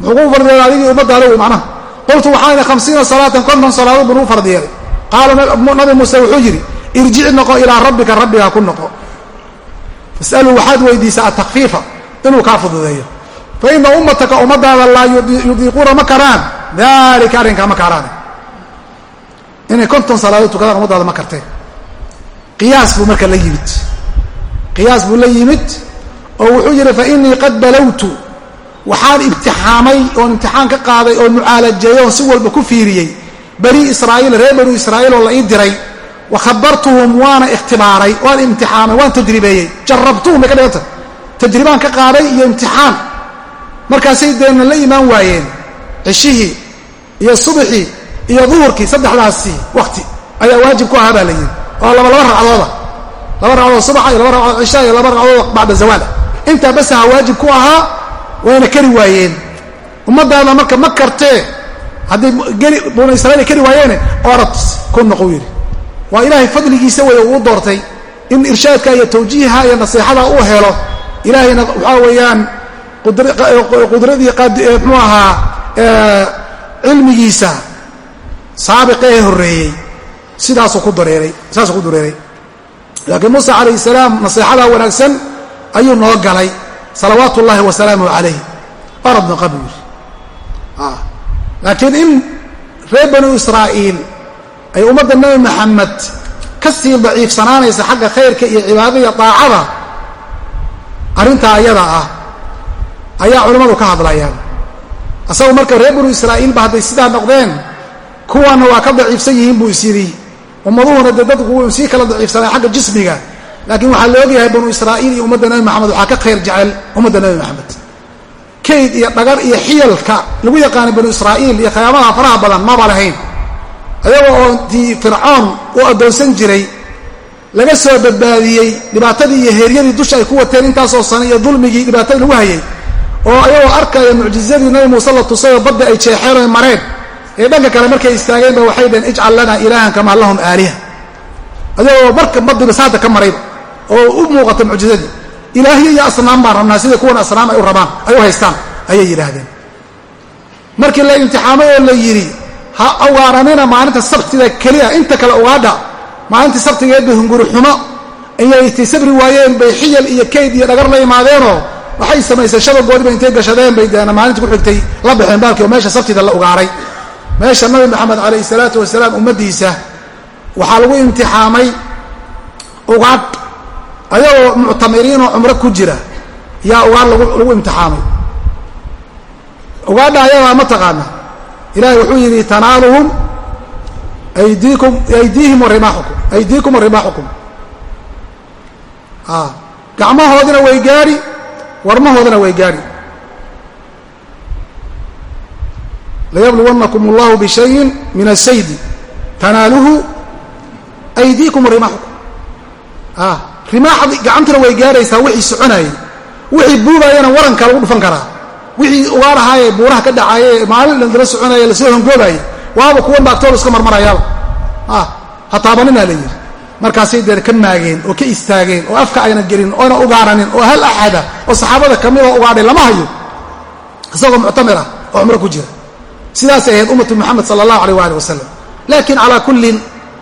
Muxuu ku farad yeelay adigii ummadaada wey macnaha. Qultu waxaan idhi hamsiina salaatan konton salaadood buu nagu farad yeelay. Qaala nabi muuse wuxuu yidhi irjic noqo ilaa rabbika rabbigaa ku noqo. Fasaluu waxaad weydiisaa atakfiifa inuu kaa fududeeyo. Fa ina ummataka ummadaada laa yudiiquuna ma karaan dalika arrinkaa ma karaan inay konton salaadood tukadaan ummadaada ma karteen qiyaas buu marka la yimid. Qiyaas buu la yimid oo wuxuu yidhi fa inii qad balowtu waxaan imtixaamay oon imtixaan ka qaaday oon mucaalajeeyey oon si walba ku fiiriyey. Bani israa'iil reer banu israa'iil oo la ii diray wa khabartuhum waana ikhtibaaray waan imtixaamay waan tajribeeyey jarabtuhum bay ka dhiganta tajribaan ka qaaday iyo imtixaan. Markaasay deenna la imaan waayeen. Cishihii iyo subxii iyo duhurkii saddexdaasi wakti ayaa waajib ku ahaa baa la yidhi. Oo laba laba ragcadooda laba ragcadood subaxa iyo laba ragcadood cishaa iyo laba ragcadood bacda zawaala intaa basaha waajib ku ahaa wayna kari waayeen. Ummadaada marka ma kartee hadday banu israiil kari waayeene orad ku noqou yidhi. Waa ilaahay fadligiisa wey uu doortay in irshaadka iyo tawjiiha iyo nasiixada uu helo. Ilaahayna waxaa weeyaan qudradii mxuu ahaa cilmigiisa saabiqee horeeyey sidaasuu ku dareeray saasuu ku dareeray. Laakiin muuse calayhi salaam nasiixadaa wanaagsan ayuu noo galay salawaatu ullaahi wasalaamuhu calayh orad noqa buu yidhi. Laakiin in reer banu israa'iil ay ummadda nebi maxamed ka sii daciifsanaanaysa xagga khayrka iyo cibaadada iyo daacada arrintaa ayada ah ayaa culimmadu ka hadlayaan asagu marka reer banu israa'iilba hadday sidaa noqdeen kuwanna waa ka daciifsan yihiin buu is yidhi. Ummaduhuna dee dadku sii kala daciifsanay xagga jismiga. Laakiin waxaa la ogyahay banu israa'iil iyo ummadda nebi maxamed waxaa ka khayr jecel ummadda nebi maxamed. Kayd iyo dhagar iyo xiyalka lagu yaqaanay banu israa'iil iyo khiyaamaha faraha badan maba lahayn. Ayagoo oo tii fircoon u addoonsan jiray laga soo badbaadiyey dhibaatadii iyo heeryadii dusha ay ku wateen intaasoo sano iyo dulmigii dhibaatadii lagu hayay oo ayagoo arkaya mucjizadii nabi muuse la tusayoo badda ay jeexeen oy mareen. Ee dhanka kale markay istaageenba waxay dhaheen ijcal lanaa ilaahan kamaa lahum aaliha. Ayagoo marka badiba saada ka marayba oo u muuqata mucjizadii. Ilaahyo iyo asnaam baan rabnaa sida kuwan asnaam ay u rabaan ay u haystaan ayay yidhaahdeen. Markii la imtixaamay oo la yidhi ha ugaaranina maalinta sabtida keliya inta kale ugaadha maalintii sabtigeed bay hunguri xumo. Ayay tay sabri waayeen bay xiyal iyo kayd iyo dhagar la imaadeenoo waxay samaysay shabagoodiba intay gashadeen bay deena maalintii ku xigtay la baxeen baalkii oo meesha sabtida la ugaaray. Meesha nabi maxamed calayhi salaatu wasalaam ummaddiisa waxaa lagu imtixaamay ugaadh ayagoo muctamiriinoo cumro ku jira yaa ugaadh lagu imtixaamay. Ugaadha ayadaa ma taqaana. Ilahay wuxuu yidhi tanaaluhum aydiikum aydiihim warimaaxukum aydiikum warimaaxukum gacmahoodina way gaari warmahoodana way gaari. Layabluwannakum allahu bishayin min asaydi tanaaluhu aydiikum warimaaxukum rimaaxdi gacantuna way gaaraysaa wixii soconaayey wixii buubaayana waranka lagu dhufan karaa. Wixii ugaarahaayee buuraha ka dhacaayee maalin dhan soconaya la soo hongoobaayey waaba kuwan ba agtooda iska marmarayaaba ha taabaninaa la yidhi. Markaasay dee ka maageen oo ka istaageen oo afka ayna gelin oona ugaaranin oo hal axada oo saxaabada ka midoo ugaadhay lama hayo isagoo muctamir ah oo cumro ku jira. Sidaasay ahayd ummatu moxamed sala allahu aleyh waali wasalam laakiin calaa kullin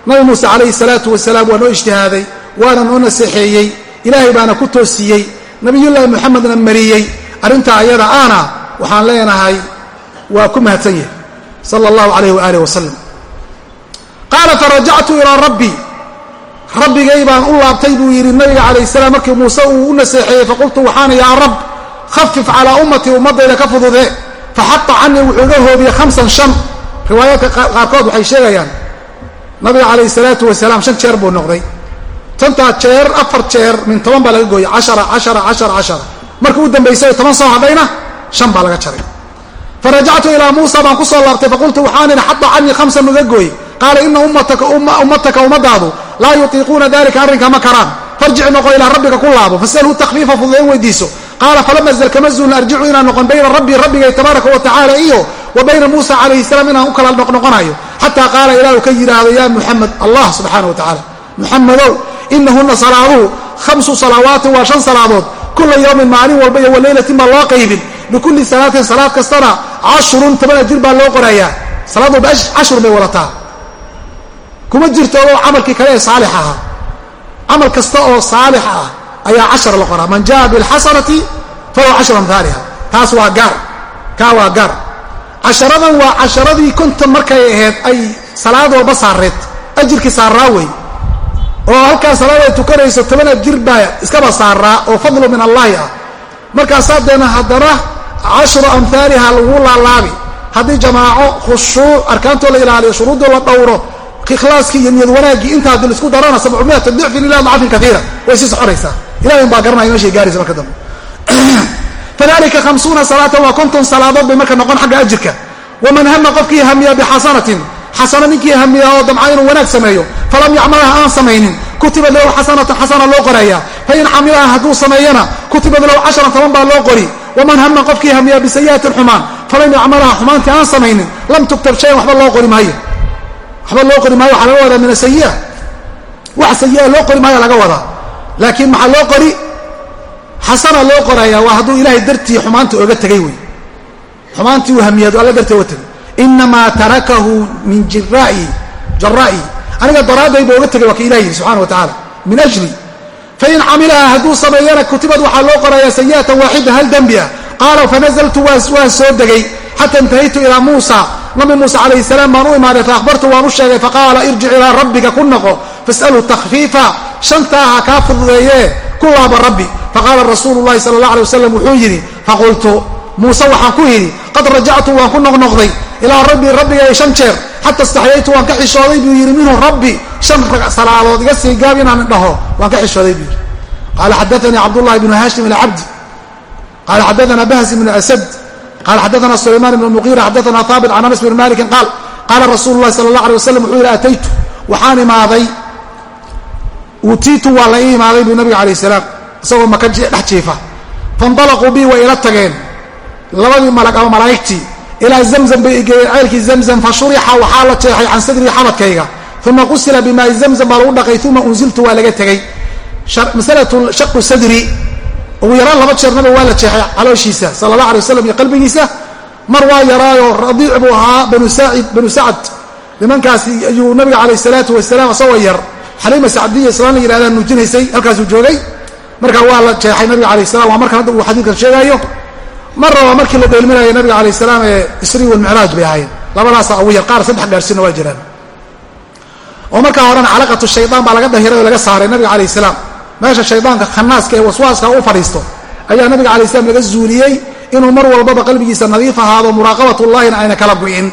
nabi muuse calayhi salaatu wasalaam waa noo ijtihaaday waana noo naseexeeyey ilaahay baana ku toosiyey nabiyullaahi moxamedna mariyey. Arrintaa ayada ahna waxaan leenahay waa ku mahadsan yahay sala allahu calayh waaalih wasalam qaala farajactu ilaa rabbii rabbigay baan u laabtay buu yidhi nabiga calayh salaam markii muuse uu u naseexeeyey faqultu waxaana yaa rab khafif calaa ummatii ummaddayda ka fududee faxaqa canii wuxuu iga hoobiyey hamsan shan. Riwaayaadka qaarkood waxay sheegayaan nabiga calayh salaatu wasalaam shan jeer buu noqday. Tantaa jeer afar jeer min toban baa laga gooyey cashara cashara cashara cashara. Markii u dambaysay toban soo hadhayna shan baa laga jaray. Farajactu ilaa muusa baan ku soo laabtay faqultu waxaan idhi xada canii khamsan uga gooy qaala ina ummataka ummadaadu laa yutiiquuna dalika arrinka ma karaan farjic noqo ilaa rabbiga ku laabo fasalhu takfiifa fududayn weydiiso qaala falama zal kama zuulna arjicu inaan noqon bayna rabbii rabbigay tabaaraka wa tacaala iyo wa bayna muusa calayhi salaam inaan u kala noqnoqonayo xataa qaala ilah uu ka yidhaahdo yaa muxamed allah subxaana wa tacaala muxamedow inahuna salaaduhu khamsu salawaatin waa shan salaadood kula yowmin maalin walba iyo waleylatin baa loo qaybin likulli salaatin salaad kastana cashrun toban ajir baa loo qorayaa salaad walba bay wadataa kuma jirto oo camalkii kale ee saalix ahaa. Camal kasta oo saalix ah ayaa cashar la qoraa. Man jaa bilxasanati fahuwa cashru amhaaliha taas waa gaar. Kaa waa gaar. Casharadan waa casharadii konton markay ahayd ay salaad walba saareed ajirkii saaraa wey oo halkaa salaad ay tukanayso toban ajir baa iskaba saaraa oo fadlu min allaahi ah. Markaasaa deena haddana cashru amhaaliha lagu laalaabi. Haddii jamaaco khushuuc arkaantoo la ilaaliyo shuruuddoo la dhowro ikhlaaskii iyo niyad wanaaggii intaa haddii la isku darana sabcumiata dicfin ila dacfin kaiira way sii soconaysaa. Ilahay un baa garanaya meshay gaaraysa marka dambe. Fadalika hamsuuna salaatan waa konton salaadood bay marka noqon xagga ajirka. Waman hama qofkii hamiya bixasanatin xasano ninkii hamiya oo damca inuu wanaag sameeyo falam yacmalha aan samaynin kutibad lahu xasanatan xasana loo qorayaa. Fain camilaha hadduu sameeyana kutibad lahu casharan toban baa loo qori. Waman hama qofkii hamiya bisayi'atin xumaan falam yacmalha xumaantii aan samaynin lam tuktab shayan waxba loo qori maayo waxba loo qori maayo waxaa laga wadaa min asayi'a wax sayi'a loo qori maayo laga wadaa. Laakiin maxaa loo qori? Xasana loo qoraya waa hadduu ilaahay dartii xumaanta oga tegay wey xumaantii uu hamiyaad alla dartii oga tegay. Inamaa tarakahu min jiraa'i jaraa'i aniga daraadday ba oga tegay waa ka ilah yidhi subxana wa tacaala min ajli. Fain camilaha hadduu sameeyana kutibad waxaa loo qorayaa sayi'atan waaxida hal dembi ah. Qaala fanazaltu waan soo degay. Xata intahaytu ilaa muusa nabi muuse calayhi salaam baan u imaaday faahbartu waan u sheegay faqaala irjic ilaa rabbiga ku noqo fas'alu takhfiifa. Shantaa ha kaa fududeeyee ku laaba rabbi. Faqaala rasuulu llahi sala allah alay wasalam wuxuu yidhi faqultu muuse waxaan ku yidhi qad rajactu waan ku noqnoqday ilaa rabbii rabbigay shan jeer. Xata istaxyaytu waan ka xishooday buu yidhi minhu rabbi. Shan salaadood iga sii gaab inaan dhaho waan ka xishooday buu yidhi. Qaala xadaanii cabdullahi bnu haashim alcabdi. Qaala xadaana bahs ibnu asad qala xadaana sulaymaan ibn muqira xadaana haabit can anas bn malikin qaal qaala rasuulu lahi sala allah alay wasalam wuxuu yidhi ataytu waxaan imaaday uutiitu waa la ii imaaday buu nabiga alayh salaam isagoo maka dhex jiifa faindalaquu bii way ila tageen labadii malag ama malaa'igtii ilaa zamzam bay igeeyeen ceelkii zamzam fa shurixa waxaa la jeexay can sadrii xabadkayga uma qusila bimaai zamzam baa lagu dhaqay uma unziltu waa laga tegey masalatu shaqu sadri ugu yaraan laba jeer nabiga waa la jeexay calooshiisa sala allah alay wasalam iyo qalbigiisa. Mar waa yaraayoo radiic buu ahaa banu saacid banu sacad. Nimankaasi ayuu nabiga calayh salaatu wasalaam asagoo yar xaliima sacdiya islaan la yihahdaa nuujinaysay halkaasuu joogay. Markaa waa la jeexay nabiga alayh salam waa markan hadda uu xadiidkan sheegaayo. Marna markii la dheelminayo nabiga alayh salaam ee isri walmicraaj bay ahaayeen. Labadaasa ugu yar qaar saddex gaarsiinna waa jiraan. Oo markaa horena calaqatu shaydaan baa laga dahiray oo laga saaray nabiga alayh salaam meesha shaydaanka khanaaska ee waswaaska u fadhiisto ayaa nabiga alay slam laga zuuliyey inuu mar walbaba qalbigiisa nadiif ahaado muraaqabatullahina ayna kala gu'in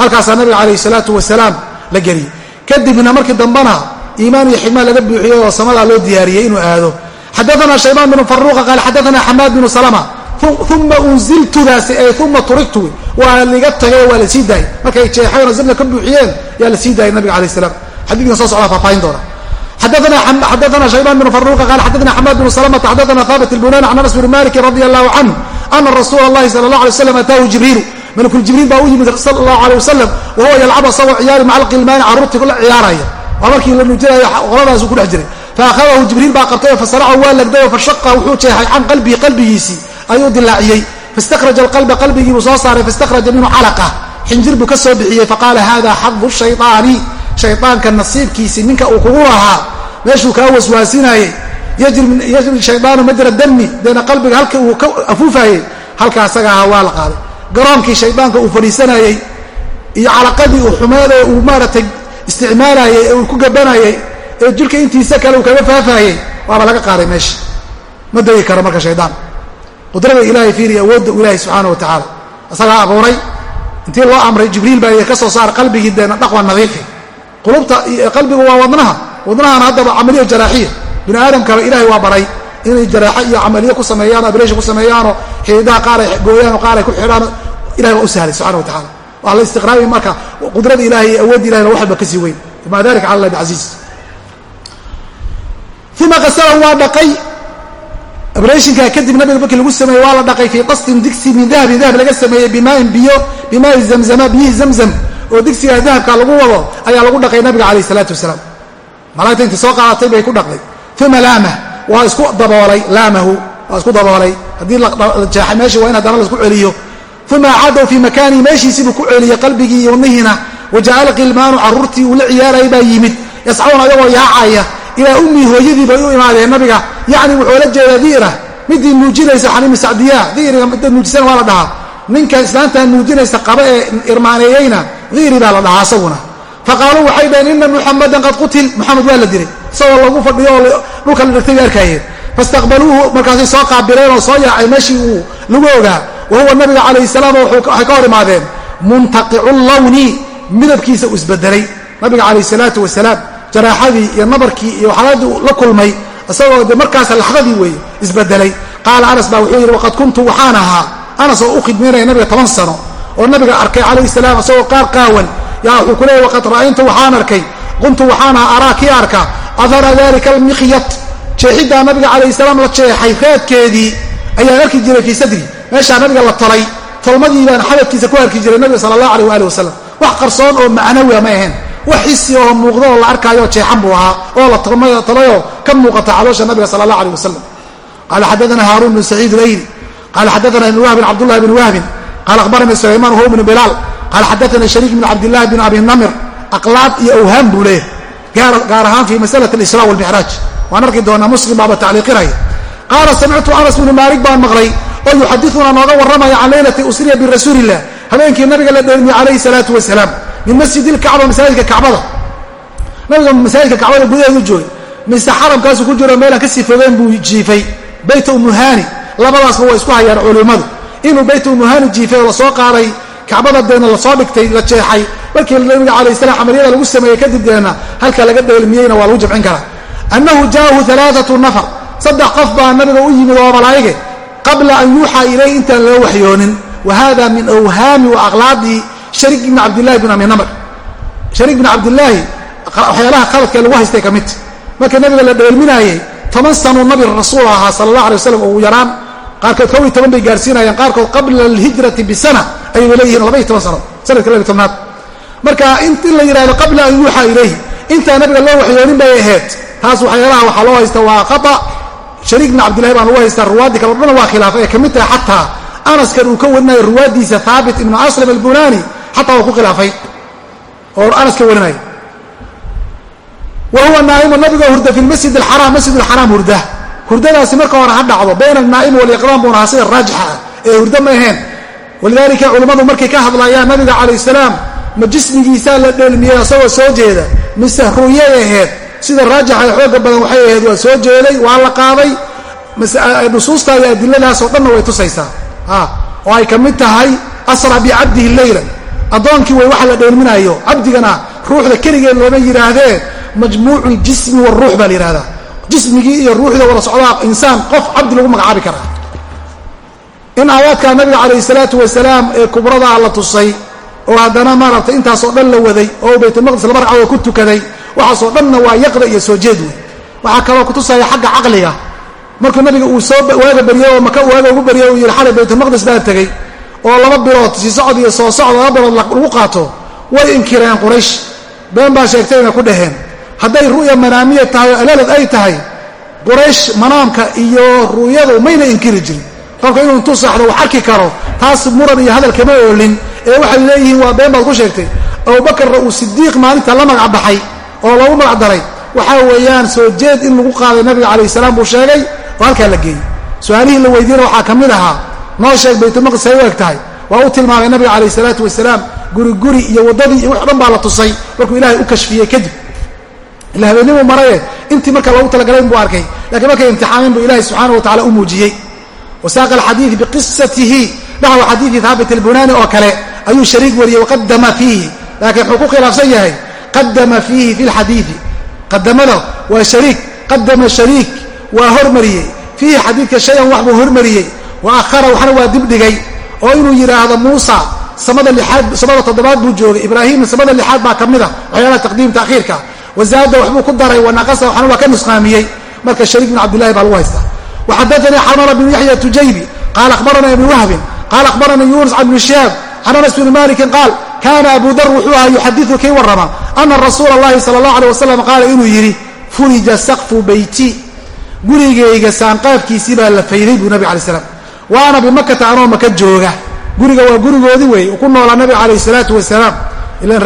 halkaasaa nabiga calayh salaatu wasalaam la geliyey. Kadibna markii dambena iimaan iyo xigmaan laga buuxiyey oo samadaa loo diyaariyey inuu aado. Xadaana shaybaan binu faruuqa qaal xadaana xamaad binu salama uma unziltudaasi ay uma turigtu waa liga tagay waa la sii daayey. Markay jeexeen oo zamla ka buuxiyeen yaa la sii daayay nabiga alayh salaam. Xadiikan soo socdaa faahfaahin doona xadaana shaybaan bn faruqa qal xadana xamaad bnu slmta xadaana haabit ilbunani can anas bni maliki radi allahu canhu ana rasuula اllahi sala اlah alay waslam ataahu jibriilu malkuljibriil baa u yimid sal اllahu alيh wasalam wahuwa yalcabu asagoo ciyaari maca alqilmaani carruurtii la ciyaaraya waa markii la nuujinayo qoladaasu ku dhex jiray faahadahu jibriil baa qabtay fasaracahu waa legdayo fashaqa wuxuu jeexay can qalbihi qalbigiisii ayuu dilaaciyey faاstakraja alqalba qalbigiibuu soo saaray faاstakraja minhu calaqa xinjir buu ka soo bixiyey faqaala hada xadu shayطaani shayطaanka nasiibkiisii ninka uu kugu lahaa meeshuu kaa waswaasinayey yajri shaydaanu majra dami deena qalbiga halkii uu ka afuufayey halka asaga ahaa waa la qaaday. Garoonkii shaydaanka uu fadhiisanayey iyo calaqadii uu xumeedee uu maaragtay isticmaalayey ee uu ku gabanayey ee jirka intiisa kale uu kaga faafayey waaba laga qaaday meesha ma degi karo marka shaydaan. Qudrada ilaahay fiiriya awoodda ilaahay subxaana wa tacaala. Asagaa abuuray. Intii loo amray jibriil baa ka soo saara qalbigii deena dhaqwa nadiifi. Qulubta qalbigu waa wadnaha wadnahana haddaba camaliya jaraaxiya bini aadamkaba ilaahay waa baray inay jaraaxo iyo camaliye ku sameeyaan abresha ku sameeyaanoo xididaha qaar ay gooyaan oo qaar ay ku xidhaan ilahay waa u sahlay subxana wa tacala waa la istiqraabi marka qudrada ilahay iyo awoodda ilahayna wax walba ka sii weyn. Maa dalika cala allah bicasiiz uma qasalahu waa dhaqay. Abreshinkaa kadib nabiga markii lagu sameeyey waa la dhaqay fii qastin digsi min dahabin dahab laga sameeyey bimaain biyo bimaai zamzama biyihii zamzam. Oo digsigaa dahabka lagu wado ayaa lagu dhaqay nabiga calayh isalaatu wasalaam malaagta intii soo qaadatay bay ku dhaqday. Uma laamah waa isku daboolay laamahu waa isku daboolay. Haddii la jeexay meeshii waa in haddana la isku celiyo. Uma acaadaw fii makaanihi meeshiisibuu ku celiyey qalbigii iyo wadnihiina wajacala qilmaanu carruurtii uu la ciyaarayay baa yimid. Yascawn ayagoo yaacaya ilaa ummii hooyadii bay u imaadeen nabiga. Yacni wuxuu la jeedaa di'ra midii nuujinaysa xaniimi sacdiya di'riga midda nuujisana waa la dhahaa. Ninka islaantaa nuujinaysa qaba ee irmaaneeyeyna di'ri baa la dhahaa asaguna faqaaluu waxay dhaheen ina muxamadan qad qutil muxamed waa la dilay isagoo lagu fadhiyo dhulka la dhigtay bay arkaayeen fastaqbaluuhu markaasay soo qaabileen oo soo yaacay meeshii uu lagu ogaa wa huwa nabiga calayhi salaam waxay ka hor imaadeen muntaqicu lawni midabkiisa uu isbedelay nabiga calayh salaatu wasalaam jaraaxadii iyo nabarkii iyo xaaladii la kulmay isagoo de markaas laxdadii weeye isbedelay qaala anas baa wuxuu yidhi waqad kuntu waxaan ahaa anas oo u khidmaynaya nabiga toban sano oo nabiga arkay calayhi salaam isagoo qaar qaawan yaa wuxuu ku leeyay waqad ra'ayntu waxaan arkay kuntu waxaan ahaa araa kii arka adara dalika almikhyat jeexiddaa nabiga calayhi salaam la jeexay raadkeedii ayaan arki jiray fii sadri. Meeshaa nabiga la tolay tolmadii baan xabadkiisa ku arki jiray nabiga sala allah alayh waali wasalam wax qarsoon oo macnawiya may ahayn. Wax xisi oo muuqda oo la arkaayo jeexan buu ahaa oo la talayoo ka muuqata caloosha nabiga sala allah alayh wasalam qala xadaana haaruun bn saciid layli qala xadaana ibn cabdullahi bn wahbin qala akhbaranii sulayman huwa bnu bilaal qala xadaana shariik bn cabdillahi bn abi namir aqlaad iyo awhaam buu leeyahy gaar ahaan fi masalat alisra walmicraaj waan arki doonaa muslim baaba tacliiqinaya qaala samictu anas bnu maalik baan maqlay oo yuxadiuna nooga warramaya can leylati usriya birasuuli illah habeenkii nabiga la dheelmiyey calayhi salaatu wasalaam min masjid ilkacba masaajidka kacbada nabiga masaajidka kacbada gudaheedu joogay mise xaramkaasu ku jiro meelaan ka sii fogeen buu jiifay bayta umuhani labadaasba waa isku hayaan culimmadu inuu bayta umuhani jiifay oo la soo qaaday kacbada deena la soo dhigtay la jeexay. Markii nabiga calayh salam camaliyada lagu sameeyey kadib deena halka laga dheelmiyeyna waa lagu jamcin karaa. Annahu jaahu alaaatu nafar. Saddex qof baa nabiga u yimid oo malaa'ige qabla an yuuxaa ilayh intaan loo waxyoonin. Wa hada min awhaami wa aqlaadii shariik bn cabdillahi bn abi namr. Shariik bn cabdillaahi waxyaalaha qaladkee lagu haystay ka midta marka nabiga la dheelminaayey toban sanuu nabi rasuul ahaa sala allah alay wasalam ugu yaraan qaarkood kob iyo toban bay gaarsiinayeen qaarkood qabla alhijrati bisana ayay leeyihiin labaiyo toban sano sanadka labiy tobnaad. Marka in la yidhahdo qabla an yuuxaa ilayhi. Intaa nabiga loo waxyoonin bay ahayd. Taas waxyaalaha waxaa loo haysta waa khata shariik bn cabdillahi baan lagu haystaa ruwaaddii kale o dhan waa khilaafay ee ka mid tahay xataa anaskan uu ka warinayo ruwaaddiisa haabit ibnu aslam albunani xataa waa ku khilaafay. Oo anas ka warinaya wa huwa naa'imu nabiga hurda fi masjid alxaraam masjid alxaraam hurda. Hurdadaasi marka hore ha dhacdo bayna alnaa'imi waliqraam buuna ahaa sida raajixa ah ee hurdo ma aheen walidaalika culimmadu markay ka hadlayaan nabiga calayh salaam ma jismigiisaa la dheelmiyey asagoo soo jeeda mise ru'yay ahayd? Sida raajixa ee xooga badan waxay ahayd waa soo jeeday waa la qaaday nusuusta iyo adiladaasoo dhanna way tusaysaa. Oo ay ka mid tahay asra bicabdihi leyla addoonkii way waxa la dheelminayo cabdigana ruuxda keligeed looma yidhaahdee majmuucu ljismi waruux baa la yidhahdaa jismigii iyo ruuxda wada socdaa insaan qof cabdi lagu magacaabi karaa in aayaadka nabiga calayhi salaatu wasalaam ee kubradaa la tusay oo haddana maaragtay intaasoo dhan la waday oo baytulmaqdis laba ragcadood ku tukaday waxaasoo dhanna waa yaqda iyo soo jeed wey waxaa kaloo kutusaya xagga caqliga. Markuu nabiga uu soo waaga baryey oo maka waaga ugu baryey uu yidhi xalay baytulmaqdis baan tegey. Oo laba bilood sii socod iyo soo socod laba bilood lagu qaato way inkireen quraysh. Been baa sheegtayna ku dhaheen. Hadday ru'ya manaamiya tahay oo alalad ay tahay quraysh manaamka iyo ru'yadu mayna inkiri jirin qofka inuu intuu saxdo wax arki karo taas muran iyo hadal kama oolin. Ee waxay leeyihiin waa been baad ku sheegtay abubakarna uu sidiiq maalinta la magac baxay oo lagu magac daray. Waxaa weeyaan soo jeed in lagu qaaday nabiga calayh salaam buu sheegay oo halkaa la geeyey. Su'aalihii la weydiiyena waxaa ka mid ahaa noo sheeg baytulmaqdis ay u eg tahay. Waa u tilmaamay nabiga calayh salaatu wasalaam guri guri iyo waddadii iyo wax dhan baa la tusay markuu ilaahay u kashfiyey kadib. Ila habeenimuu maraye intii marka loogu talagalayn buu arkay lakiin markay imtixaamin buu ilahay subxaana wa tacala u muujiyey wasaaqa alxadiidi biqisatihi naxwu xadiidi haabit albunani oo kale ayuu shariik wariyey waqadama fiihi. Laakiin wuxuu ku khilaafsan yahay qadama fiihi fi lxadiidi qadamada waa shariik qadama shariik waa hormariyey. Fiihi xadiidka shayan wax buu hormariyey. Wa akhara waxna waa dibdhigay oo inuu yidhaahdo muusa samada lixaad samada toddobaad buu joogay. Ibraahimna samada lixaad baa ka mid ah. Waxyaalaha taqdiim taakhiirka. Wazaada waxbuu ku daray wanaqasa waxadaanii xamara bn yaxya tujaybi qaala akhbarana ibn wahbin qaala akhbaranii yuunus can ibni shihaab can anas bni malikin qaal kaana abu dar wuxuu ahaa yuxadiu kii warrama ana rasuula اllahi sala اllah alيh wasalam qaala inuu yidhi furija sakfu beyti gurigayga saanqaafkiisii baa la fayday buu nabig alay slam wa ana bimakata anoo maka jooga guriga waa gurigoodii wey ku noolaa nabiga calayh salaatu wasalaam ilan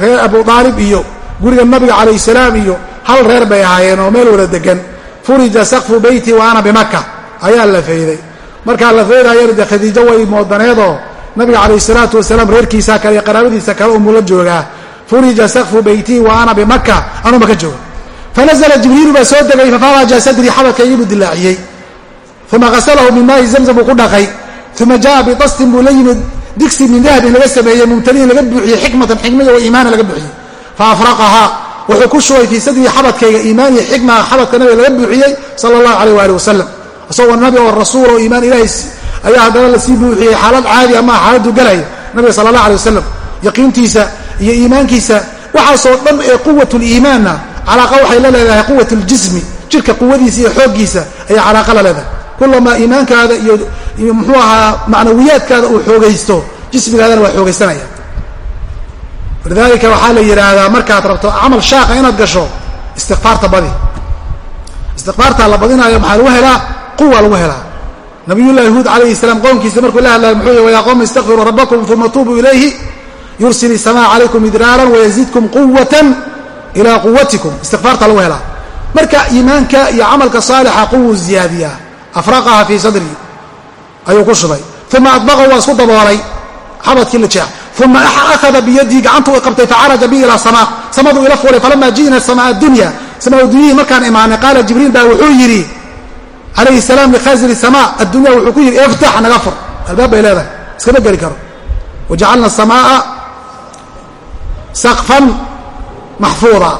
reer abu aalib iyo guriga nabiga calayh salaam iyo hal reer bay ahaayeen oo meel wada degan furija sakfu beyti wa bimaka ayaa la fayday. Markaa la faydayana dee khadiijo way moodaneedoo nabiga calayh salaatu wasalaam reerkiisa kale iyo qaraabadiisa kale umula joogaa. Furija sakfu beyti wa bimaka anuu maka jooga fanazla jibriilu baa soo degay fafaraja sadrii xabadkaygibuu dilaaciyey uma hasalahu min maayi zamzam buu ku dhaqay. Uma jaءa bitastin buu la yimid digsi min dahabin laga sameeyey mumtaliin laga buuxiyey xikmatan xikmaya wa iimaana laga buuxiyey. Faafraqahaa wuxuu ku shubay fii sadrii xabadkayga iimaan iyo xikma xabadka nabiga laga buuxiyey sala allahu alayh waali wasalam isagoo nabi oo rasuul oo iimaan ilaahay ayaa haddana la sii buuxiyey xaalad caadi ama xaaladdu galaya nabiga sala allah alay wasalam yaqiintiisa iyo iimaankiisa waxaasoo dhan ee quwat liimaanna calaaqa waxay la leedahay quwat ljismi jirka quwadiisa iyo xooggiisa ayay calaaqa la leedahay. Kulamaa iimaankaada iyo muxuu ahaa macnawiyaadkaada uu xoogaysto jismigaadana waa xoogaysanaya walidaalika waxaa la yidhaahdaa markaad rabto camal shaaqa inaad gasho istikfaarta badi. Istikfaartaa la badinaayo maxaa lagu helaa? Quwa lagu helaa. Nabiyullahi huud calayhi salaam qoomkiisa markuu la hadlaya muxuu yhi wayaa qowmi istakfiruu rabbakum uma tuubuu ilayhi yursil isamaa calaykum idraaran wayazidkum quwatan ilaa quwatikum istikfaarta lagu helaa. Marka iimaanka iyo camalka saalixa quwuu ziyaadiyaa afraqaha fii sadrii ayuu ku shubay. Uma adbaqahu waa isku daboolay xabadkii la jeex uma akhada biyadii gacantuu i qabtay facaraja bi ilaa samaa samaduu ila fuulay falama ji'na samaa adunya samaa dunyihii markaan imaanay qaala jibriil baa wuxuu yidhi calayhi salaam likhazini samaa addunya wuxuu ku yidhi iftax naga fur albaab bay leedahay iskama geli karo wajacalna samaaa sakfan maxfuuda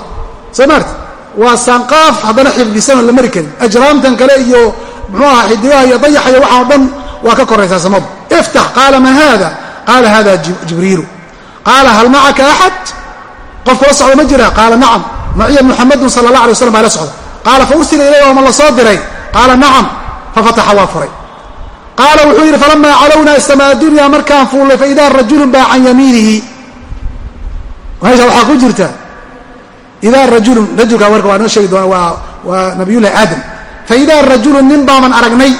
soo maarti waa saanqaaf haddana xifdisanoo la mari karin ajraamtan kale iyo muxuu aha xidigaha iyo dayaxayo waxaa o dhan waa ka koraysaa samadu iftax qaala man haada qaala hada jibriilu qaala hal macaka axad qof kula socda ma jira qaala nacam maciya muxamadun sala allah alay waslam baa la socda qaala fa ursila ilayh oo ma la soo diray qaala nacam fafataxa waa furay qaala wuxuu yidhi falamaa calownaa samaa dunya markaan fuullay faidaa rajulun baa can yamiinihi meesha waxaa ku jirta idaa rajulun rajulka marka waa noo sheegi doona waa waa nabiyullahi aadam faidaa rajulun nin baaban aragnay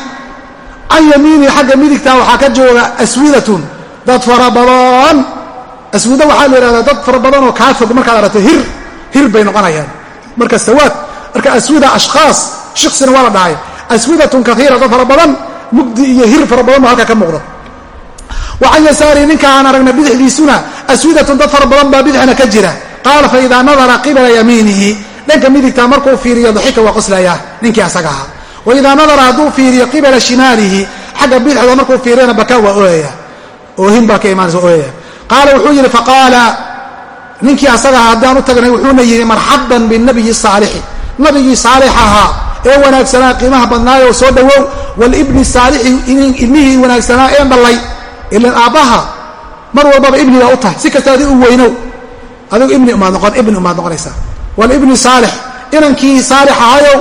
can yamiinihi xagga midigtaa waxaa ka jooga aswidatun dad fara badan. Aswida waxaa la yidhahdaa dad fara badan oo kaa fog markaad aragto hir hir bay noqonayaan. Marka sawaad marka aswida ashkhaas shiksina waa la dhahay. Aswidatun kaiira dad fara badan mugdi iyo hir fara badan baa halkaa ka muuqda wacan yasaari ninka aan aragna bidixdiisuna aswidatun dad fara badan baa bidixna ka jira. Qaala faidaa nadara qibala yamiinihi. Dhanka midigtaa markuu fiiriyo daxika waa qoslayaa ninkii asaga ahaa. Waidaa nadara hadduu fiiriyo qibala shimaalihi xagga bidixda markuu fiiriyana bakaa waa ooyaya oohin baa ka imaanaysa ooyaya qaala wuxuu yidhi faqaala ninkii asaga ahaa haddaan u tagnay wuxuuna yidhi marxaban binabiyi saalixi nabigii saalix ahaa ee wanaagsanaa qiimaha badnaayoo soo dhowow walibni saalixi ilmihii wanaagsanaa ee dhallay ilan aabbaha mar walbaba ibni baa u tahay. Si kasta adi u weynow adigu ibni umaad noqon ibni umaad noqonaysaa. Walibni saalix inankii saalix ahayow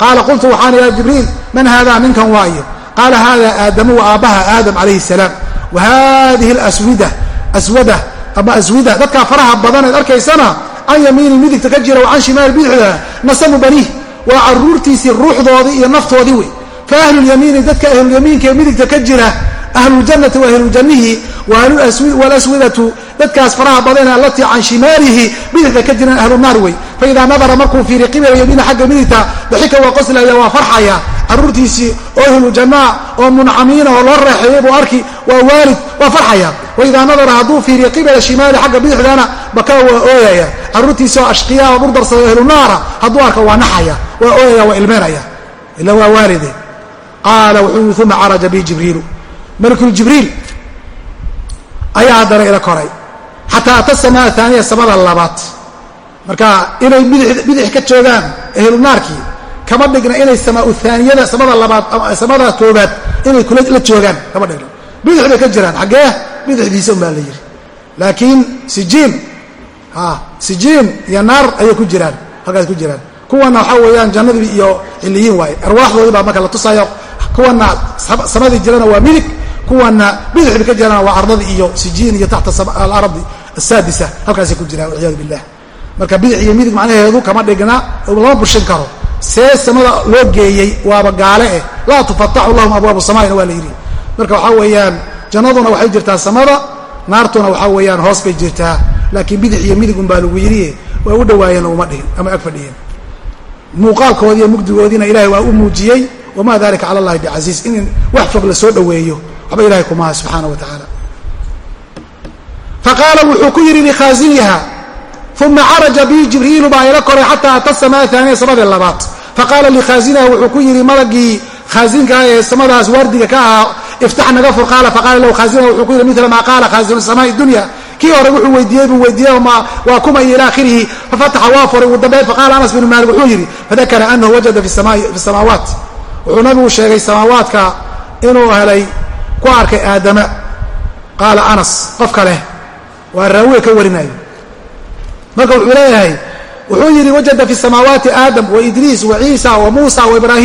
qaala qultu waxaan yaa jibriil man haadaa ninkan waayo? Qaala haadaa aadamu wa aabbaha aadam calayhi salaam wa haadihi alaswida aswada ama aswida dadkaa faraha badan eed arkaysana can yamiini midigta ka jira wa can shimaali bidixda nasabu baniih waa caruurtiisii ruuxdoodii iyo naftoodii wey fa ahlulyamiini dadka ahlulyamiinka ee midigta ka jira ahluljannati wa ahluljannihii walaswidatu dadkaas faraha badan allatii can shimaalihi bidixda ka jiran ahlunaar wey faidaa nadara markuu fiiri qibala yamiina xagga midigta daxika waa qoslaya waa farxaya caruurtiisii oo ahluljannaa oo muncamiina oo loo reexeeyey buu arki waa waalid waa farxaya. Waidaa nadara hadduu fiiriyo qibala shimaali xagga bidixdana bakaa waa ooyaya caruurtiisi oo ashqiyaa oo dhurdarsada ahlunaara hadduu arka waa naxaya waa ooyaya waa ilmeynaya ila waa waalide. Qaala wuxuu uma caraja bi jibriilu. Malkuljibriil ayaa haddana ila koray. Xataa ata samaa aaniya samada labaad. Marka inay bidix ka joogaan ahlunaarkii kama dhigna inay samaa samada labaad samada koobaad inay la joogaan kama dhigna. Bidix bay ka jiraan xaggee bidixdiisa unbaa la yidhi. Laakiin sijiin sijiin iyo naar ayay ku jiraan halkaas ku jiraan. Kuwana waxaa weeyaan jannadii iyo ciliyiin waaye arwaaxdoodii baa marka la tusaya kuwana samadii jirana waa midig kuwana bidixdi ka jirana waa ardadii iyo sijiin iyo taxta alardi asaadisa halkaasay ku jiraan walciyadu billah marka bidix iyo midig macnaheedu kama dhigna lama bushin karo see samada loo geeyey waaba gaale eh. Laa tufataxu lahum abwaabu samaa'ina waa la yidhi. Marka waxaa weeyaan jannaduna waxay jirtaa samada naartuna waxaa weeyaan hoos bay jirtaa. Laakiin bidix iyo midig un baa lagu yidhi waa u dhawaayeen laguma dhihin ama ag fadhiyeen. Muuqaalkoodii iyo mugdigoodiina ilahay waa u muujiyey wamaa dalika cala allahi bicasiiz in wax fog la soo dhoweeyo waxba ilahay kumaha subxaana wa tacaala. Faqaala wuxuu ku yidhi likhaasiniha uma caraja bi jibriilu baa ila koray xataa ata samaa aaniya samadii labaad faqaala likhaasiniha wuxuu ku yidhi malagii khaasinkaa ee samadaas waardiga ka ahaa iftax naga fur qaala faqaala lahu khaasinha wuxuu ku yidhi mila maa qaala khaasinu samaai dunya kii hore wuxuu weydiiyey buu weydiiyey waa kuma iyo ila akhirihi fafataxa waa furay ugu dambeyn faqaala anas binu maalik wuxuu yidhi fadakara anahu wajada fi samaawaat wuxuu nabigu sheegay samaawaadka inuu helay ku arkay aadama qaala anas qof kaleh waa raawiga ka warinayo marka wuxuu leeyahay wuxuu yidhi wajada fi samaawaati aadam wa idriis wa ciisa